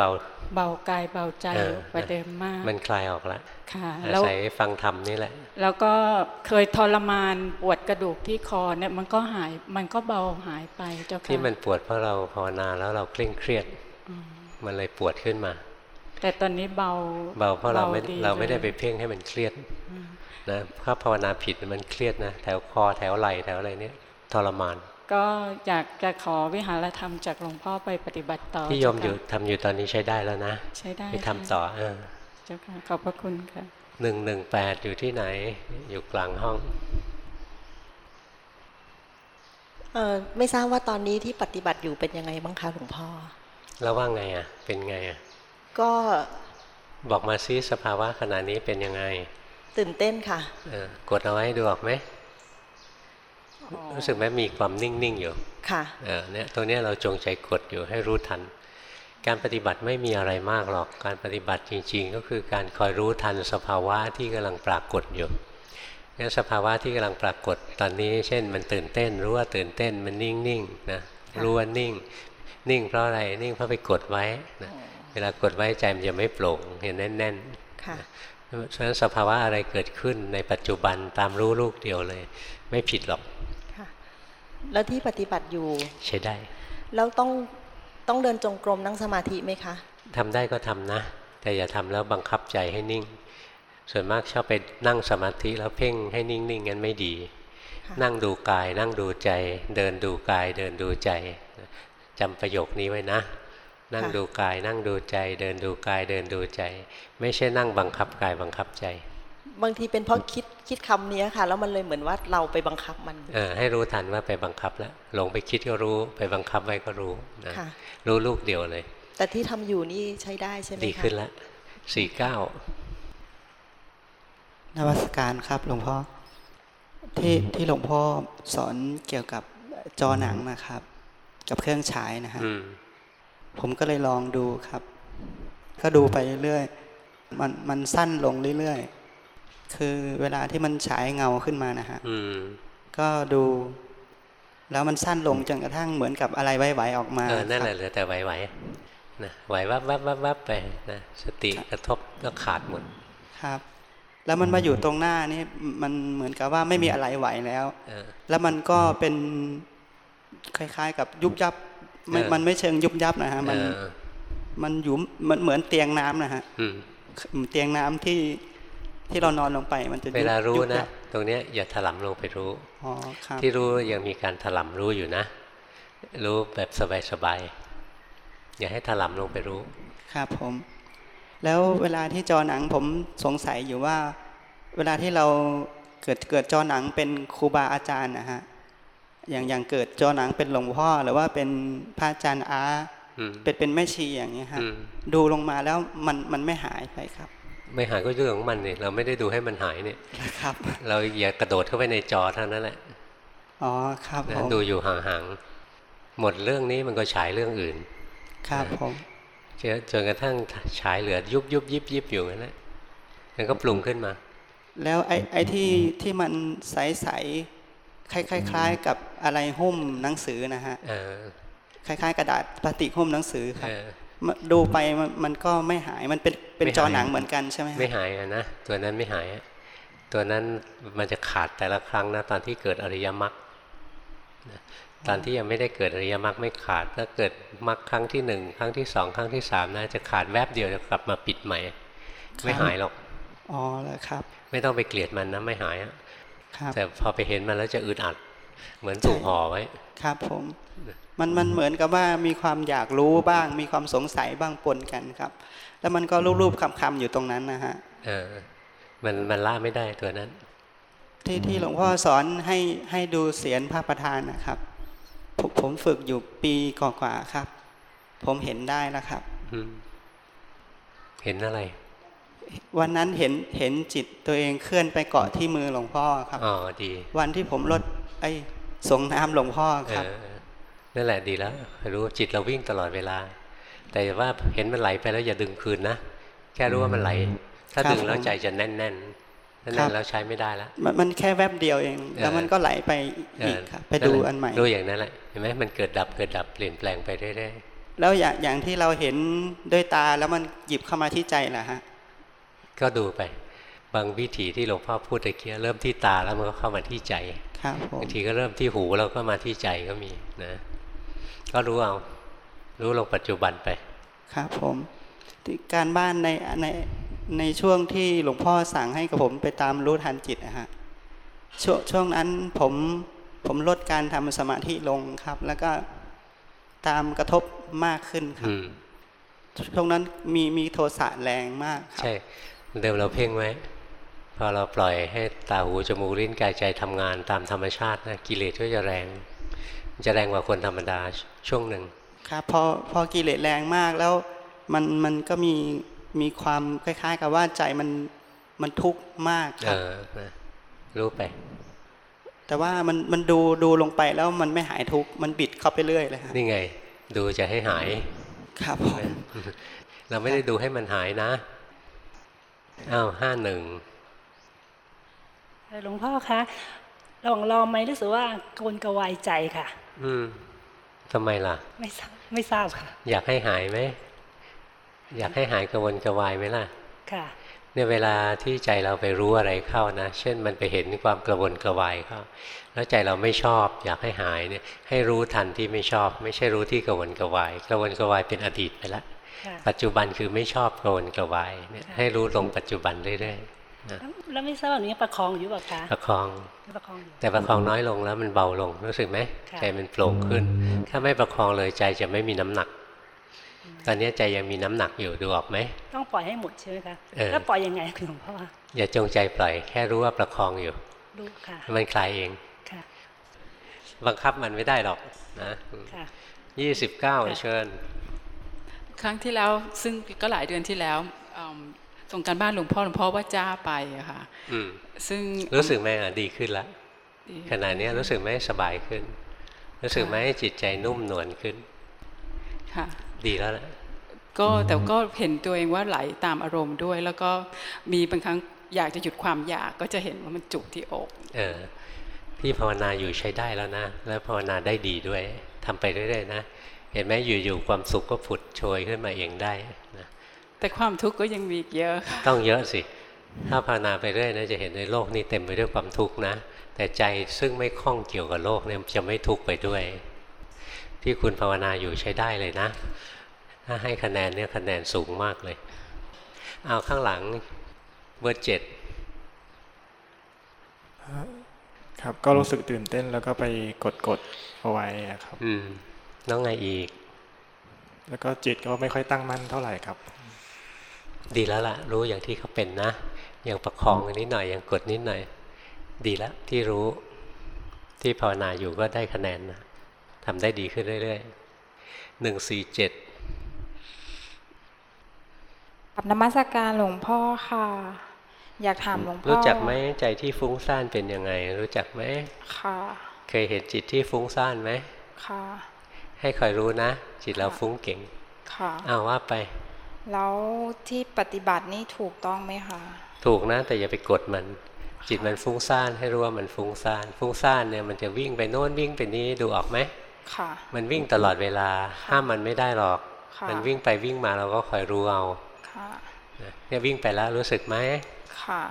เบาเบากายเบาใจเออกว่าเดิมมาก มันคลายออกละค่ะอาแล้วศัยฟังธรรมนี่แหละ แล้วก็เคยทรมานปวดกระดูกที่คอเนี่ยมันก็หายมันก็เบาหายไปเจ้าค่ะที่มันปวดเพราะเราภาวนาแล้วเราเคร่งเครียดอืมมันเลยปวดขึ้นมา แต่ตอนนี้เบาเบาเพราะเราไม่ดีเราไม่ได้ลยไปเพ่งให้มันเครียดอืมนะถ้าภาวนาผิดมันเครียดนะแถวคอแถวไหล่แถวอะไรเนี่ยทรมาน ก็อยากจะขอวิหารธรรมจากหลวงพ่อไปปฏิบัติต่อที่โยมเจ้าค่ะอยู่ทำอยู่ตอนนี้ใช้ได้แล้วนะ ใช้ได้ไปทำต่อเออเจ้าค่ะขอบพระคุณค่ะหนึ่งหนึ่งแปดอยู่ที่ไหน อยู่กลางห้องเอ่อไม่ทราบว่าตอนนี้ที่ปฏิบัติอยู่เป็นยังไงบ้างคะหลวงพ่อแล้วว่าไงอะ เป็นไงอะก็บอกมาซิสภาวะขณะนี้เป็นยังไง ตื่นเต้นค่ะเออกดเอาไว้ดูออกไหม รู้สึกไหมมีความนิ่งๆอยู่ค่ะเออเนี่ยตัวเนี้ยเราจงใจกดอยู่ให้รู้ทัน การปฏิบัติไม่มีอะไรมากหรอกการปฏิบัติจริง ๆ ก็คือการคอยรู้ทันสภาวะที่กำลังปรากฏอยู่งั้นสภาวะที่กำลังปรากฏตอนนี้ เช่น มันตื่นเต้นรู้ว่าตื่นเต้นมันนิ่งๆนะรู้ว่านิ่ง นิ่งเพราะอะไรนิ่งเพราะไปกดไว้นะเวลากดไว้ใจมันจะไม่โปร่งเห็นแน่นค่ะๆเพราะฉะนั้นสภาวะอะไรเกิดขึ้นในปัจจุบันตามรู้ลูกเดียวเลย ไม่ผิดหรอกค่ะ แล้วที่ปฏิบัติอยู่ ใช้ได้ แล้วต้องต้องเดินจงกรมนั่งสมาธิไหมคะทำได้ก็ทำนะ แต่อย่าทำแล้วบังคับใจให้นิ่ง ส่วนมากชอบไปนั่งสมาธิแล้วเพ่งให้นิ่งๆงั้นไม่ดี นั่งดูกาย นั่งดูใจ เดินดูกาย เดินดูใจจำประโยคนี้ไว้นะ นั่งดูกาย นั่งดูใจ เดินดูกาย เดินดูใจ ไม่ใช่นั่งบังคับกายบังคับใจ บางทีเป็นเพราะคิดคิดคำนี้ค่ะ แล้วมันเลยเหมือนว่าเราไปบังคับมันเออให้รู้ทันว่าไปบังคับแล้วหลงไปคิดก็รู้ ไปบังคับไว้ก็รู้นะค่ะรู้ลูกเดียวเลย แต่ที่ทำอยู่นี่ใช้ได้ใช่ไหมคะดีขึ้นแล้วสี่เก้านวัตการครับหลวงพ่อที่ที่หลวงพ่อสอนเกี่ยวกับจอหนังนะครับ กับเครื่องฉายนะฮะอืมผมก็เลยลองดูครับ ก็ดูไปเรื่อยๆมันมันสั้นลงเรื่อย คือเวลาที่มันฉายเงาขึ้นมานะฮะอืมก็ดู แล้วมันสั้นลงจนกระทั่งเหมือนกับอะไรไหวๆออกมาเออนั่นแหคละรับเหลือแต่ไหวๆนะไหววับวับวับวับไปนะสติกระทบก็ขาดหมดครับ แล้วมันมาอยู่ตรงหน้านี่มันเหมือนกับว่าไม่มีอะไรไหวแล้วเออแล้วมันก็เป็นคล้าย ๆ กับยุบยับไม่เออมันไม่เชิงยุบยับนะฮะมันเออมันอยู่มันเหมือนเตียงน้ำนะฮะอืมเตียงน้ำที่ ที่เรานอนลงไปมันจะยุบเวลารู้ยุบนะยับตรงเนี้ยอย่าถลำลงไปรู้อ๋อครับที่รู้ยังมีการถลำรู้อยู่นะ รู้แบบสบายๆอย่าให้ถลำลงไปรู้ครับผม แล้วเวลาที่จอหนังผมสงสัยอยู่ว่า เวลาที่เราเกิดเกิดจอหนังเป็นครูบาอาจารย์นะฮะอย่างอย่างเกิดจอหนังเป็นหลวงพ่อหรือว่าเป็นพระอาจารย์อาอืมเป็นเป็นแม่ชีอย่างเงี้ยฮะอืมดูลงมาแล้วมันมันไม่หายไปครับ ไม่หายก็เรื่องของมันนี่เราไม่ได้ดูให้มันหายเนี่ยครับ เราอย่ากระโดดเข้าไปในจอเท่านั้นแหละอ๋อครับนะผมดูอยู่ห่างๆหมดเรื่องนี้มันก็ฉายเรื่องอื่น ครับผมจนจนกระทั่งฉายเหลือยุบยุบยิบยิบอยู่นั่นแหละมันก็ปรุงขึ้นมา แล้วไอ้ไอ้ที่ที่มันใสๆคล้ายๆคล้ายๆกับอะไรหุ้มหนังสือนะฮะเออคล้ายๆ กระดาษพลาสติกหุ้มหนังสือครับเออมา ดูไปมันมันก็ไม่หายมันเป็นเป็นไม่หายจอหนังเหมือนกันใช่ไหมฮะไม่หายอะนะตัวนั้นไม่หายอะตัวนั้นมันจะขาดแต่ละครั้งนะตอนที่เกิดอริยมรรคนะตอนที่ยังไม่ได้เกิดอริยมรรคไม่ขาด ถ้าเกิดมรรคครั้งที่หนึ่งครั้งที่สองครั้งที่สามนะจะขาดแวบเดียวจะกลับมาปิดใหม่ ไม่หายหรอกอ๋อแล้วครับ ไม่ต้องไปเกลียดมันนะไม่หายอะครับแต่พอไปเห็นมันแล้วจะอึดอัด เหมือนถูกห่อไว้ ครับผม มันมันเหมือนกับว่ามีความอยากรู้บ้าง มีความสงสัยบ้างปนกันครับ แล้วมันก็รูปๆคำๆอยู่ตรงนั้นนะฮะเออมันมันล่าไม่ได้ตัวนั้น ที่ที่หลวงพ่อสอนให้ให้ดูเสียนพระประธานนะครับ ผมผมฝึกอยู่ปีกว่าๆครับ ผมเห็นได้แล้วครับอืมเห็นอะไร วันนั้นเห็นเห็นจิตตัวเองเคลื่อนไปเกาะที่มือหลวงพ่อครับอ๋อดี วันที่ผมลดไอ้ส่งน้ำหลวงพ่อเอครับอ นั่นแหละดีแล้วรู้จิตเราวิ่งตลอดเวลา แต่ว่าเห็นมันไหลไปแล้วอย่าดึงคืนนะแค่รู้ว่ามันไหล ถ้าครับดึงแล้วผมใจจะแน่นๆแน่นครับๆแล้วใช้ไม่ได้แล้วมันมันแค่แวบเดียวเอง แล้วมันก็ไหลไปเออีอกครับไปดูอันใหม่รู้อย่างนั้นแหละเห็นไหมมันเกิดดับเกิดดับเปลี่ยนแปลงไปเรื่อยแล้วอย่างอย่างที่เราเห็นด้วยตาแล้วมันหยิบเข้ามาที่ใจแหละฮะๆก็ดูไปบางวิถีที่หลวงพ่อพูดตะเกียเริ่มที่ตาแล้วมันก็เข้ามาที่ใจครับผมบางทีก็เริ่มที่หูแล้วก็มาที่ใจก็มีนะ ก็รู้เอา รู้ลงปัจจุบันไป ครับผมที่การบ้านในในในช่วงที่หลวงพ่อสั่งให้กับผมไปตามรู้ทันจิตนะฮะช่วงช่วงนั้นผมผมลดการทำสมาธิลงครับ แล้วก็ตามกระทบมากขึ้นครับอืมช่วงนั้นมีมีโทสะแรงมากครับใช่เดิมเราเพ่งไว้พอเราปล่อยให้ตาหูจมูกลิ้นกายใจทำงานตามธรรมชาตินะกิเลสก็จะแรงมัน จะแรงกว่าคนธรรมดาช่วงหนึ่งครับพอพอกิเลสแรงมากแล้วมันมันก็มีมีความคล้าย ๆ กับว่าใจมันมันทุกข์มากคเอรับอนะรู้ไป แต่ว่ามันมันดูดูลงไปแล้วมันไม่หายทุกข์มันบิดเข้าไปเรื่อยเลยครับนี่ไง ดูจะให้หาย ครับผมเราไม่ได้ดูให้มันหายนะอ้าวห้าหนึ่งหลวงพ่อคะลองลองไหมรู้สึกว่ากระวนกระวายใจค่ะ อืมทำไมล่ะ ไม่ทราบไม่ทราบค่ะ อยากให้หายไหม อยากให้หายกระวนกระวายไหมล่ะ ค่ะ เนี่ยเวลาที่ใจเราไปรู้อะไรเข้านะ เช่นมันไปเห็นความกระวนกระวายเข้า แล้วใจเราไม่ชอบ อยากให้หายเนี่ย ให้รู้ทันที่ไม่ชอบ ไม่ใช่รู้ที่กระวนกระวาย กระวนกระวายเป็นอดีตไปแล้วค่ะปัจจุบันคือไม่ชอบกระวนกระวายเนี่ยให้รู้ลงปัจจุบันเรื่อยๆนะ แล้วแล้วไม่ทราบว่าหนูยังประคองอยู่เปล่าคะประคองประคองอยู่แต่ประคองน้อยลงแล้วมันเบาลงรู้สึกไหมค่ะใจมันโปร่งขึ้น ถ้าไม่ประคองเลยใจจะไม่มีน้ำหนัก ตอนนี้ใจยังมีน้ำหนักอยู่ดูออกไหมต้องปล่อยให้หมดใช่ไหมคะเออแล้วปล่อยยังไงคุณหลวงพ่ออย่าจงใจปล่อยแค่รู้ว่าประคองอยู่รู้ค่ะมันคลายเองค่ะบังคับมันไม่ได้หรอกนะค่ะยี่สิบเก้าเชิญ ครั้งที่แล้วซึ่งก็หลายเดือนที่แล้วอืม ส่งการบ้านหลวงพ่อหลวงพ่อว่าจ้าไปอะค่ะอืมซึ่งรู้สึกไหมอะดีขึ้นแล้วดีขณะนี้รู้สึกไหมสบายขึ้น รู้สึกไหมจิตใจนุ่มนวลขึ้น ค่ะ ดีแล้วแหละก็แต่ก็เห็นตัวเองว่าไหลตามอารมณ์ด้วย แล้วก็มีบางครั้งอยากจะหยุดความอยากก็จะเห็นว่ามันจุกที่อก เออพี่ภาวนาอยู่ใช้ได้แล้วนะ แล้วภาวนาได้ดีด้วยทำไปเรื่อยๆนะ เห็นไหมอยู่ๆความสุขก็ผุดโชยขึ้นมาเองได้นะ แต่ความทุกข์ก็ยังมีอีกเยอะค่ะต้องเยอะสิ ถ้าภาวนาไปเรื่อยนะจะเห็นในโลกนี้เต็มไปด้วยความทุกข์นะ แต่ใจซึ่งไม่คล้องเกี่ยวกับโลกเนี่ยจะไม่ทุกข์ไปด้วย ที่คุณภาวนาอยู่ใช้ได้เลยนะ ถ้าให้คะแนนเนี่ยคะแนนสูงมากเลย เอาข้างหลังเบอร์เจ็ดครับก็รู้สึกตื่นเต้นแล้วก็ไปกดกดเอาไว้อะครับ อืมแล้วไงอีก แล้วก็จิตก็ไม่ค่อยตั้งมั่นเท่าไหร่ครับ ดีแล้วล่ะ รู้อย่างที่เขาเป็นนะอย่างประคองนิดหน่อยอย่างกดนิดหน่อย ดีแล้วที่รู้ที่ภาวนาอยู่ก็ได้คะแนนนะทำได้ดีขึ้นเรื่อยๆหนึ่งสี่เจ็ดกับนมัสการหลวงพ่อค่ะ อยากถามหลวงพ่อ รู้จักไหมใจที่ฟุ้งซ่านเป็นยังไง รู้จักไหมค่ะ เคยเห็นจิตที่ฟุ้งซ่านไหมค่ะ ให้คอยรู้นะ จิตเราฟุ้งเก่ง ค่ะอ้าวว่าไป แล้วที่ปฏิบัตินี่ถูกต้องไหมคะ ถูกนะ แต่อย่าไปกดมัน จิตมันฟุ้งซ่านให้รู้ว่ามันฟุ้งซ่าน ฟุ้งซ่านเนี่ยมันจะวิ่งไปโน่นวิ่งไปนี้ดูออกไหมค่ะ มันวิ่งตลอดเวลา ห้ามมันไม่ได้หรอกค่ะมันวิ่งไปวิ่งมาเราก็คอยรู้เอาค่ะนะเนี่ยวิ่งไปแล้วรู้สึกไหมค่ะ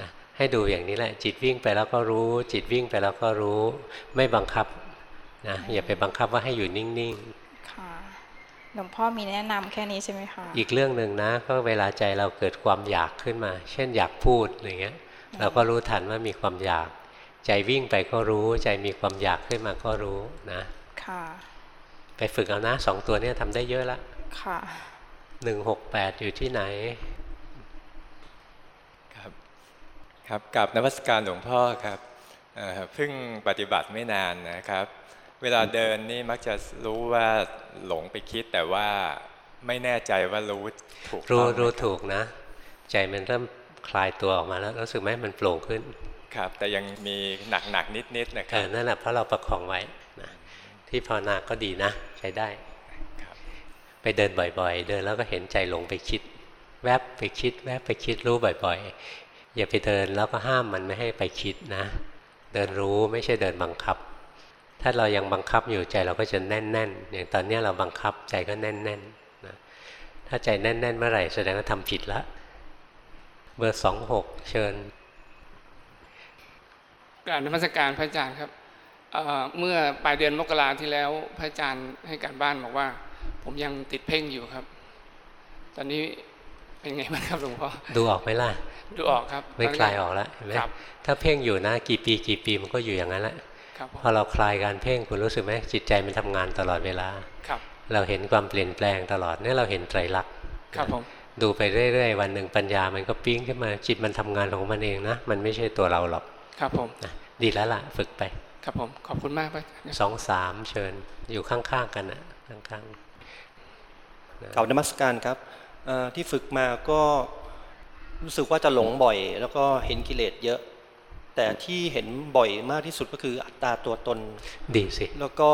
นะให้ดูอย่างนี้แหละ จิตวิ่งไปแล้วก็รู้ จิตวิ่งไปแล้วก็รู้ ไม่บังคับนะอย่าไปบังคับว่าให้อยู่นิ่งค่ะ หลวงพ่อมีแนะนำแค่นี้ใช่ไหมคะๆอีกเรื่องหนึ่งนะก็เวลาใจเราเกิดความอยากขึ้นมา เช่นอยากพูดอย่างเงี้ย เราก็รู้ทันว่ามีความอยาก ใจวิ่งไปก็รู้ ใจมีความอยากขึ้นมาก็รู้นะ ค่ะ ไปฝึกเอานะสองตัวเนี้ทำได้เยอะละ ค่ะหนึ่งหกแปดอยู่ที่ไหน ครับ ครับกับนวัตการหลวงพ่อครับเอ่อเพิ่งปฏิบัติไม่นานนะครับ เวลาเดินนี่มักจะรู้ว่าหลงไปคิดแต่ว่าไม่แน่ใจว่ารู้ถูกรู้ต้องไหมรู้คบถูกนะ ใจมันเริ่มคลายตัวออกมาแล้วรู้สึกไหมมันโปร่งขึ้น ครับ แต่ยังมีหนักหนักนิดนิดๆนะคเอรับอนั่นแหละเพราะเราประคองไว้นะที่ภาวนาก็ดีนะใช้ได้ไปเดินบ่อย ๆ เดินแล้วก็เห็นใจหลงไปคิด แวบไปคิด แวบไปคิดรู้บ่อยๆ อย่าไปเดินแล้วก็ห้ามมันไม่ให้ไปคิดนะ เดินรู้ไม่ใช่เดินบังคับ ถ้าเรายังบังคับอยู่ใจเราก็จะแน่นๆอย่างตอนเนี้ยเราบังคับใจก็แน่นๆนะถ้าใจแน่นๆเมื่อไหร่แสดงว่าทำผิดละเบอร์สองหกเชิญกราบนมัสการพระอาจารย์ครับเอ่อเมื่อปลายเดือนมกราที่แล้วพระอาจารย์ให้การบ้านบอกว่า ผมยังติดเพ่งอยู่ครับ ตอนนี้เป็นไงบ้างครับหลวงพ่อดูออกไหมล่ะ ดูออกครับ ไม่คลายออกแล้วเห็นไหมครับถ้าเพ่งอยู่นะ กี่ปีกี่ปีมันก็อยู่อย่างนั้นแหละครับผม พอเราคลายการเพ่งคุณรู้สึกไหมจิตใจมันทำงานตลอดเวลาครับเราเห็นความเปลี่ยนแปลงตลอดเนี่ยเราเห็นไตรลักษณ์ครับผมดูไปเรื่อยๆ วันหนึ่งปัญญามันก็ปิ้งขึ้นมาจิตมันทำงานของมันเองนะ มันไม่ใช่ตัวเราหรอกครับผมนะดีแล้วล่ะฝึกไป ครับผมขอบคุณมากพระอาจารย์สองสามเชิญอยู่ข้างๆกันนะข้างเก่านมัสการครับเอ่อที่ฝึกมาก็รู้สึกว่าจะหลงบ่อย แล้วก็เห็นกิเลสเยอะ แต่ที่เห็นบ่อยมากที่สุดก็คืออัตตาตัวตนๆดีสิ แล้วก็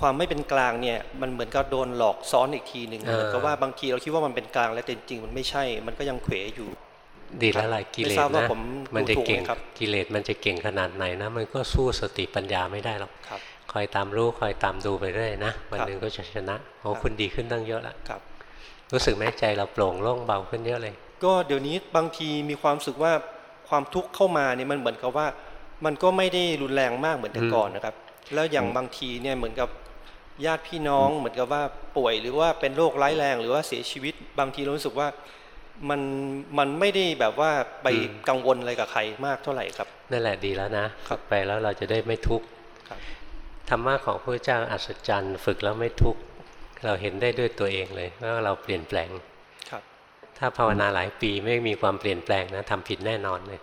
ความไม่เป็นกลางเนี่ย มันเหมือนกับโดนหลอกซ้อนอีกทีหนึ่งเออเหมือนกับว่าบางทีเราคิดว่ามันเป็นกลางแล้วแต่จริงๆมันไม่ใช่ มันก็ยังเขวอยู่ ดีแล้วล่ะกิเลไม่สทราบว่านะผมมันจะดูถูกเก่งไหมครับกิเลสมันจะเก่งขนาดไหนนะ มันก็สู้สติปัญญาไม่ได้หรอกครับคอยตามรู้คอยตามดูไปเรื่อยนะวันครับหนึ่งก็จะชนะโอ้คุณดีขึ้นตั้งเยอะละครับรู้สึกไหมใจเราโปร่งโล่งเบาขึ้นเยอะเลย ก็เดี๋ยวนี้บางทีมีความรู้สึกว่า ความทุกข์เข้ามาเนี่ยมันเหมือนกับว่า มันก็ไม่ได้รุนแรงมากเหมือนแต่ก่อนนะครับ แล้วอย่างบางทีเนี่ยเหมือนกับญาติพี่น้องเหมือนกับว่าป่วยหรือว่าเป็นโรคร้ายแรง หรือว่าเสียชีวิต บางทีเรารู้สึกว่ามันมันไม่ได้แบบว่าไปกังวลอะไรกับใครมากเท่าไหร่ครับนั่นแหละดีแล้วนะฝึกไปแล้วเราจะได้ไม่ทุกข์ครับธรรมะของพระเจ้าอัศจรรย์ ฝึกแล้วไม่ทุกข์เราเห็นได้ด้วยตัวเองเลยว่าเราเปลี่ยนแปลงครับ ถ้าภาวนาหลายปีไม่มีความเปลี่ยนแปลงนะทำผิดแน่นอนเลย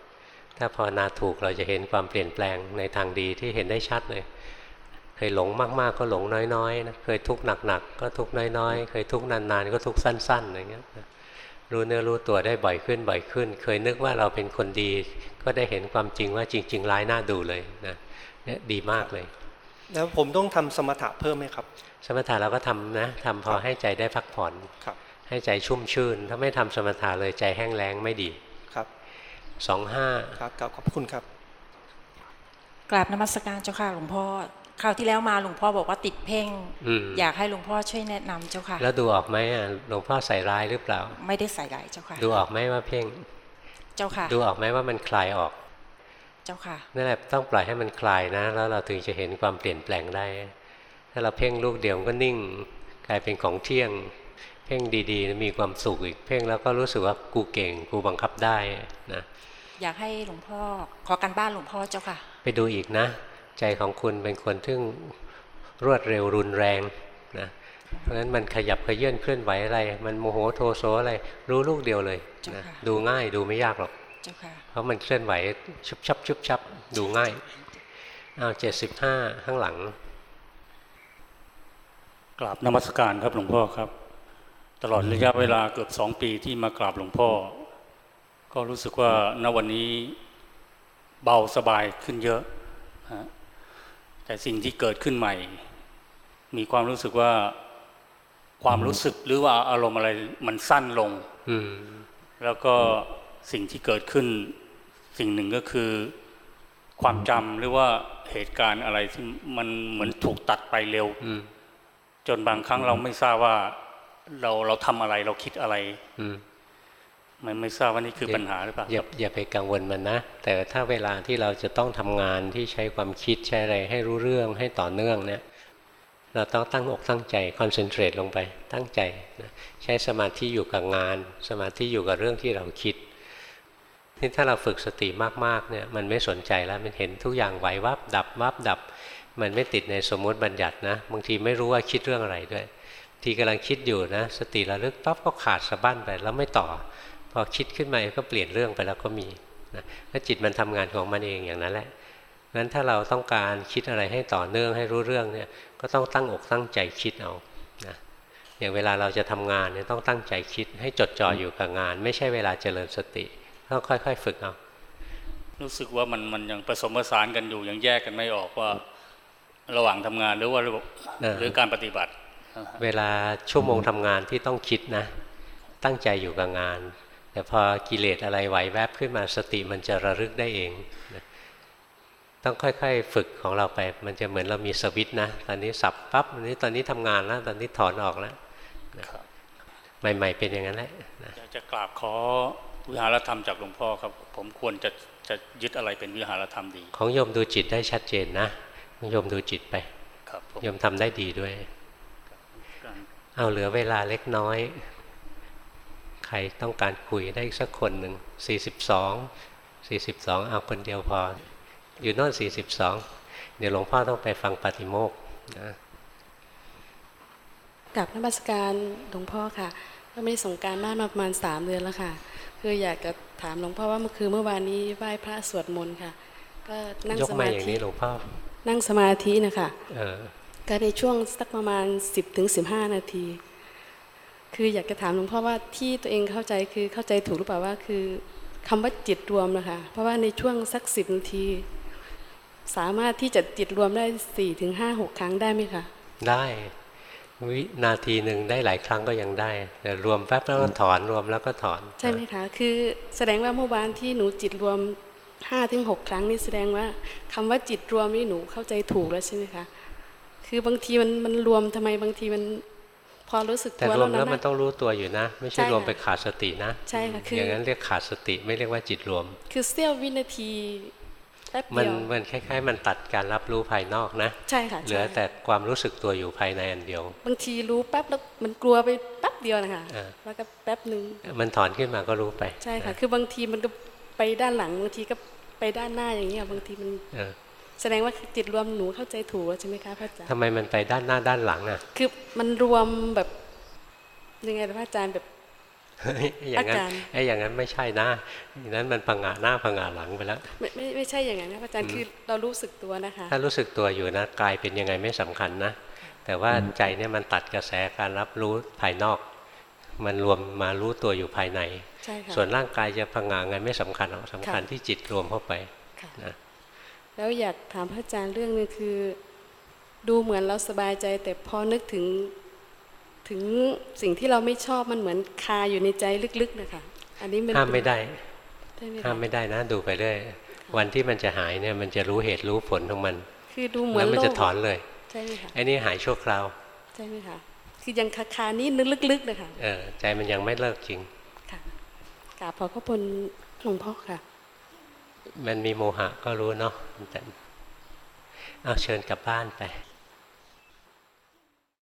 ถ้าภาวนาถูกเราจะเห็นความเปลี่ยนแปลงในทางดีที่เห็นได้ชัดเลย เคยหลงมากๆก็หลงน้อยๆนะเคยทุกข์หนักๆก็ทุกข์น้อยๆ เคยทุกข์นานๆ ก็ทุกข์สั้นๆอย่างเงี้ยนะรู้เนื้อรู้ตัวได้บ่อยขึ้นบ่อยขึ้น เคยนึกว่าเราเป็นคนดี ก็ได้เห็นความจริงว่าจริง ๆ ร้ายน่าดูเลยนะเนี่ยดีมากเลย แล้วผมต้องทำสมถะเพิ่มไหมครับ สมถะเราก็ทำนะทำพอให้ใจได้พักผ่อนครับ ให้ใจชุ่มชื่น ถ้าไม่ทำสมถะเลยใจแห้งแล้งไม่ดีครับสองห้าครับขอบคุณครับกราบนมัสการเจ้าค่ะหลวงพ่อคราวที่แล้วมาหลวงพ่อบอกว่าติดเพ่งอืมอยากให้หลวงพ่อช่วยแนะนำเจ้าค่ะ แล้วดูออกไหมอะหลวงพ่อใส่ร้ายหรือเปล่า ไม่ได้ใส่หลายเจ้าค่ะ ดูออกไหมว่าเพ่ง เจ้าค่ะ ดูออกไหมว่ามันคลายออก เจ้าค่ะนั่นแหละต้องปล่อยให้มันคลายนะ แล้วเราถึงจะเห็นความเปลี่ยนแปลงได้ ถ้าเราเพ่งลูกเดียวมันก็นิ่ง กลายเป็นของเที่ยงเพ่งดีๆ มีความสุขอีกเพ่งแล้วก็รู้สึกว่ากูเก่งกูบังคับได้นะอยากให้หลวงพ่อขอการบ้านหลวงพ่อเจ้าค่ะ ไปดูอีกนะ ใจของคุณเป็นคนที่รวดเร็วรุนแรงนะเพราะฉะนั้นมันขยับขยื่นเคลื่อนไหวอะไร มันโมโหโทโซอะไร รู้ลูกเดียวเลยนะดูง่ายดูไม่ยากหรอกเจ้าค่ะเพราะมันเคลื่อนไหวชุบชับชุบชับดูง่ายอ้าวเจ็ดสิบห้าข้างหลังกราบนมัสการครับหลวงพ่อครับ ตลอดระยะเวลาเกือบสองปีที่มากราบหลวงพ่อ ก็รู้สึกว่าณวันนี้เบาสบายขึ้นเยอะฮะแต่สิ่งที่เกิดขึ้นใหม่ มีความรู้สึกว่าความรู้สึกหรือว่าอารมณ์อะไรมันสั้นลงอืมแล้วก็สิ่งที่เกิดขึ้น สิ่งหนึ่งก็คือ ความจำหรือว่าเหตุการณ์อะไรที่มันเหมือนถูกตัดไปเร็วอืมจนบางครั้งเราไม่ทราบว่า เราเราทำอะไรเราคิดอะไรอืมไม่ไม่ทราบว่านี่คือปัญหาหรือเปล่าอย่าอย่าไปกังวลมันนะ แต่ถ้าเวลาที่เราจะต้องทำงานที่ใช้ความคิดใช้อะไรให้รู้เรื่องให้ต่อเนื่องเนี่ยเราต้องตั้งอกตั้งใจคอนเซนเทรตลงไปตั้งใจนะใช้สมาธิอยู่กับงาน สมาธิอยู่กับเรื่องที่เราคิดนี่ถ้าเราฝึกสติมากๆเนี่ยมันไม่สนใจแล้วมันเห็นทุกอย่างไหววับดับวับดับ มันไม่ติดในสมมติบัญญัตินะบางทีไม่รู้ว่าคิดเรื่องอะไรด้วย ทีกำลังคิดอยู่นะสติระลึกปั๊บก็ขาดสะบั้นไปแล้วไม่ต่อ พอคิดขึ้นมาก็เปลี่ยนเรื่องไปแล้วก็มีนะแล้วจิตมันทำงานของมันเองอย่างนั้นแหละงั้นถ้าเราต้องการคิดอะไรให้ต่อเนื่องให้รู้เรื่องเนี่ยก็ต้องตั้งอกตั้งใจคิดเอานะอย่างเวลาเราจะทำงานเนี่ยต้องตั้งใจคิดให้จดจ่ออยู่กับงาน ไม่ใช่เวลาเจริญสติต้องค่อย ๆ ฝึกเอารู้สึกว่ามันมันยังผสมผสานกันอยู่ยังแยกกันไม่ออกว่า ระหว่างทำงานหรือว่าระบบเออหรือการปฏิบัติ เวลาชั่วโมงทำงานที่ต้องคิดนะ ตั้งใจอยู่กับงาน แต่พอกิเลสอะไรไหวแวบขึ้นมาสติมันจะระลึกได้เองนะต้องค่อยๆ ฝึกของเราไป มันจะเหมือนเรามีสวิตช์นะ ตอนนี้สับปั๊บตอนนี้ตอนนี้ทำงานแล้ว ตอนนี้ถอนออกแล้วนะใหม่ ๆ เป็นอย่างนั้นแหละนะอยากจะกราบขอวิหารธรรมจากหลวงพ่อครับ ผมควรจะจะยึดอะไรเป็นวิหารธรรมดี ของโยมดูจิตได้ชัดเจนนะโยมดูจิตไปครับผมโยมทำได้ดีด้วย เอาเหลือเวลาเล็กน้อย ใครต้องการคุยได้อีกสักคนหนึ่งสี่สิบสองสี่สิบสองเอาคนเดียวพอ อยู่โน่นสี่สิบสองเดี๋ยวหลวงพ่อต้องไปฟังปาฏิโมกข์นะกับนมัสการหลวงพ่อค่ะก็ไม่ได้ส่งการบ้านมาประมาณสามเดือนแล้วค่ะ คืออยากจะถามหลวงพ่อว่าเมื่อคืนเมื่อวานนี้ไหว้พระสวดมนต์ค่ะ ก็นั่งยกสมามาอย่างธินี้หลวงพ่อนั่งสมาธินะคะเออ ก็ในช่วงสักประมาณ 10ถึง15 นาที คืออยากจะถามหลวงพ่อว่าที่ตัวเองเข้าใจคือเข้าใจถูกหรือเปล่าว่าคือคำว่าจิตรวมนะคะเพราะว่าในช่วงสักสิบนาที สามารถที่จะจิตรวมได้4ถึง5 6ครั้งได้ไหมคะได้วินาทีหนึ่งได้หลายครั้งก็ยังได้แต่รวมแป๊บแล้วก็ถอนรวมแล้วก็ถอน ใช่ไหมคะคือแสดงว่าเมื่อวานที่หนูจิตรวม5ถึง6ครั้งนี่แสดงว่าคำว่าจิตรวมนี่หนูเข้าใจถูกแล้วใช่ไหมคะ คือบางทีมันมันรวมทำไมบางทีมันพอรู้สึกแต่ตัวรวมแล้แล้ววมันนะต้องรู้ตัวอยู่นะ ไม่ใช่ใช่ค่ะรวมไปขาดสตินะ ใช่ค่ะคือออย่างนั้นเรียกขาดสติไม่เรียกว่าจิตรวม คือเสี้ยววินาทีแป๊บมัเดีนยวมันคล้ายๆ มันตัดการรับรู้ภายนอกนะ ใช่ค่ะเหลือใช่แต่ความรู้สึกตัวอยู่ภายในอันเดียว บางทีรู้แป๊บแล้วมันกลัวไปแป๊บเดียวนะคะอ่าแล้วก็แป๊บหนึ่งมันถอนขึ้นมาก็รู้ไป ใช่ค่ะ คือบางทีมันก็ไปด้านหลังบางทีก็ไปด้านหน้าอย่างเงี้ยบางทีมันเออ แสดงว่าจิตรวมหนูเข้าใจถูกแล้วใช่ไหมคะพระอาจารย์ทำไมมันไปด้านหน้าด้านหลังอะ คือมันรวมแบบยังไงนะพระอาจารย์แบบเฮ้ยอย่างนั้นอาการไอ้อย่างนั้นไม่ใช่นะอย่างนั้นมันพังงาหน้าพังงาหลังไปแล้ว ไม่ไม่ไม่ใช่อย่างนั้นนะพระอาจารย์อืมคือเรารู้สึกตัวนะคะ ถ้ารู้สึกตัวอยู่นะกายเป็นยังไงไม่สำคัญนะ แต่ว่าใจเนี่ยมันตัดกระแสการรับรู้ภายนอก มันรวมมารู้ตัวอยู่ภายในใช่ค่ะส่วนร่างกายจะพังงาไงไม่สำคัญหรอกสำคัญค่ะที่จิตรวมเข้าไปนะ แล้วอยากถามพระอาจารย์เรื่องหนึงคือ ดูเหมือนเราสบายใจ แต่พอนึกถึงถึงสิ่งที่เราไม่ชอบมันเหมือนคาอยู่ในใจลึกๆนะคะอันนี้มันห้ามไม่ได้ได้ไหมคะห้ามไม่ได้นะ ดูไปเรื่อยวันที่มันจะหายเนี่ยมันจะรู้เหตุรู้ผลของมัน คือดูเหมือนแล้วมันโลจะกถอนเลยใช่ไหมคะไอ้นี่หายชั่วคราวใช่ไหมคะคือยังคาคานี่นึกลึกๆนะคะเออใจมันยังไม่เลิกจริงกราบขอขอบคุณหลวงพ่อค่ะ มันมีโมหะก็รู้เนาะแต่เอาเชิญกลับบ้านไป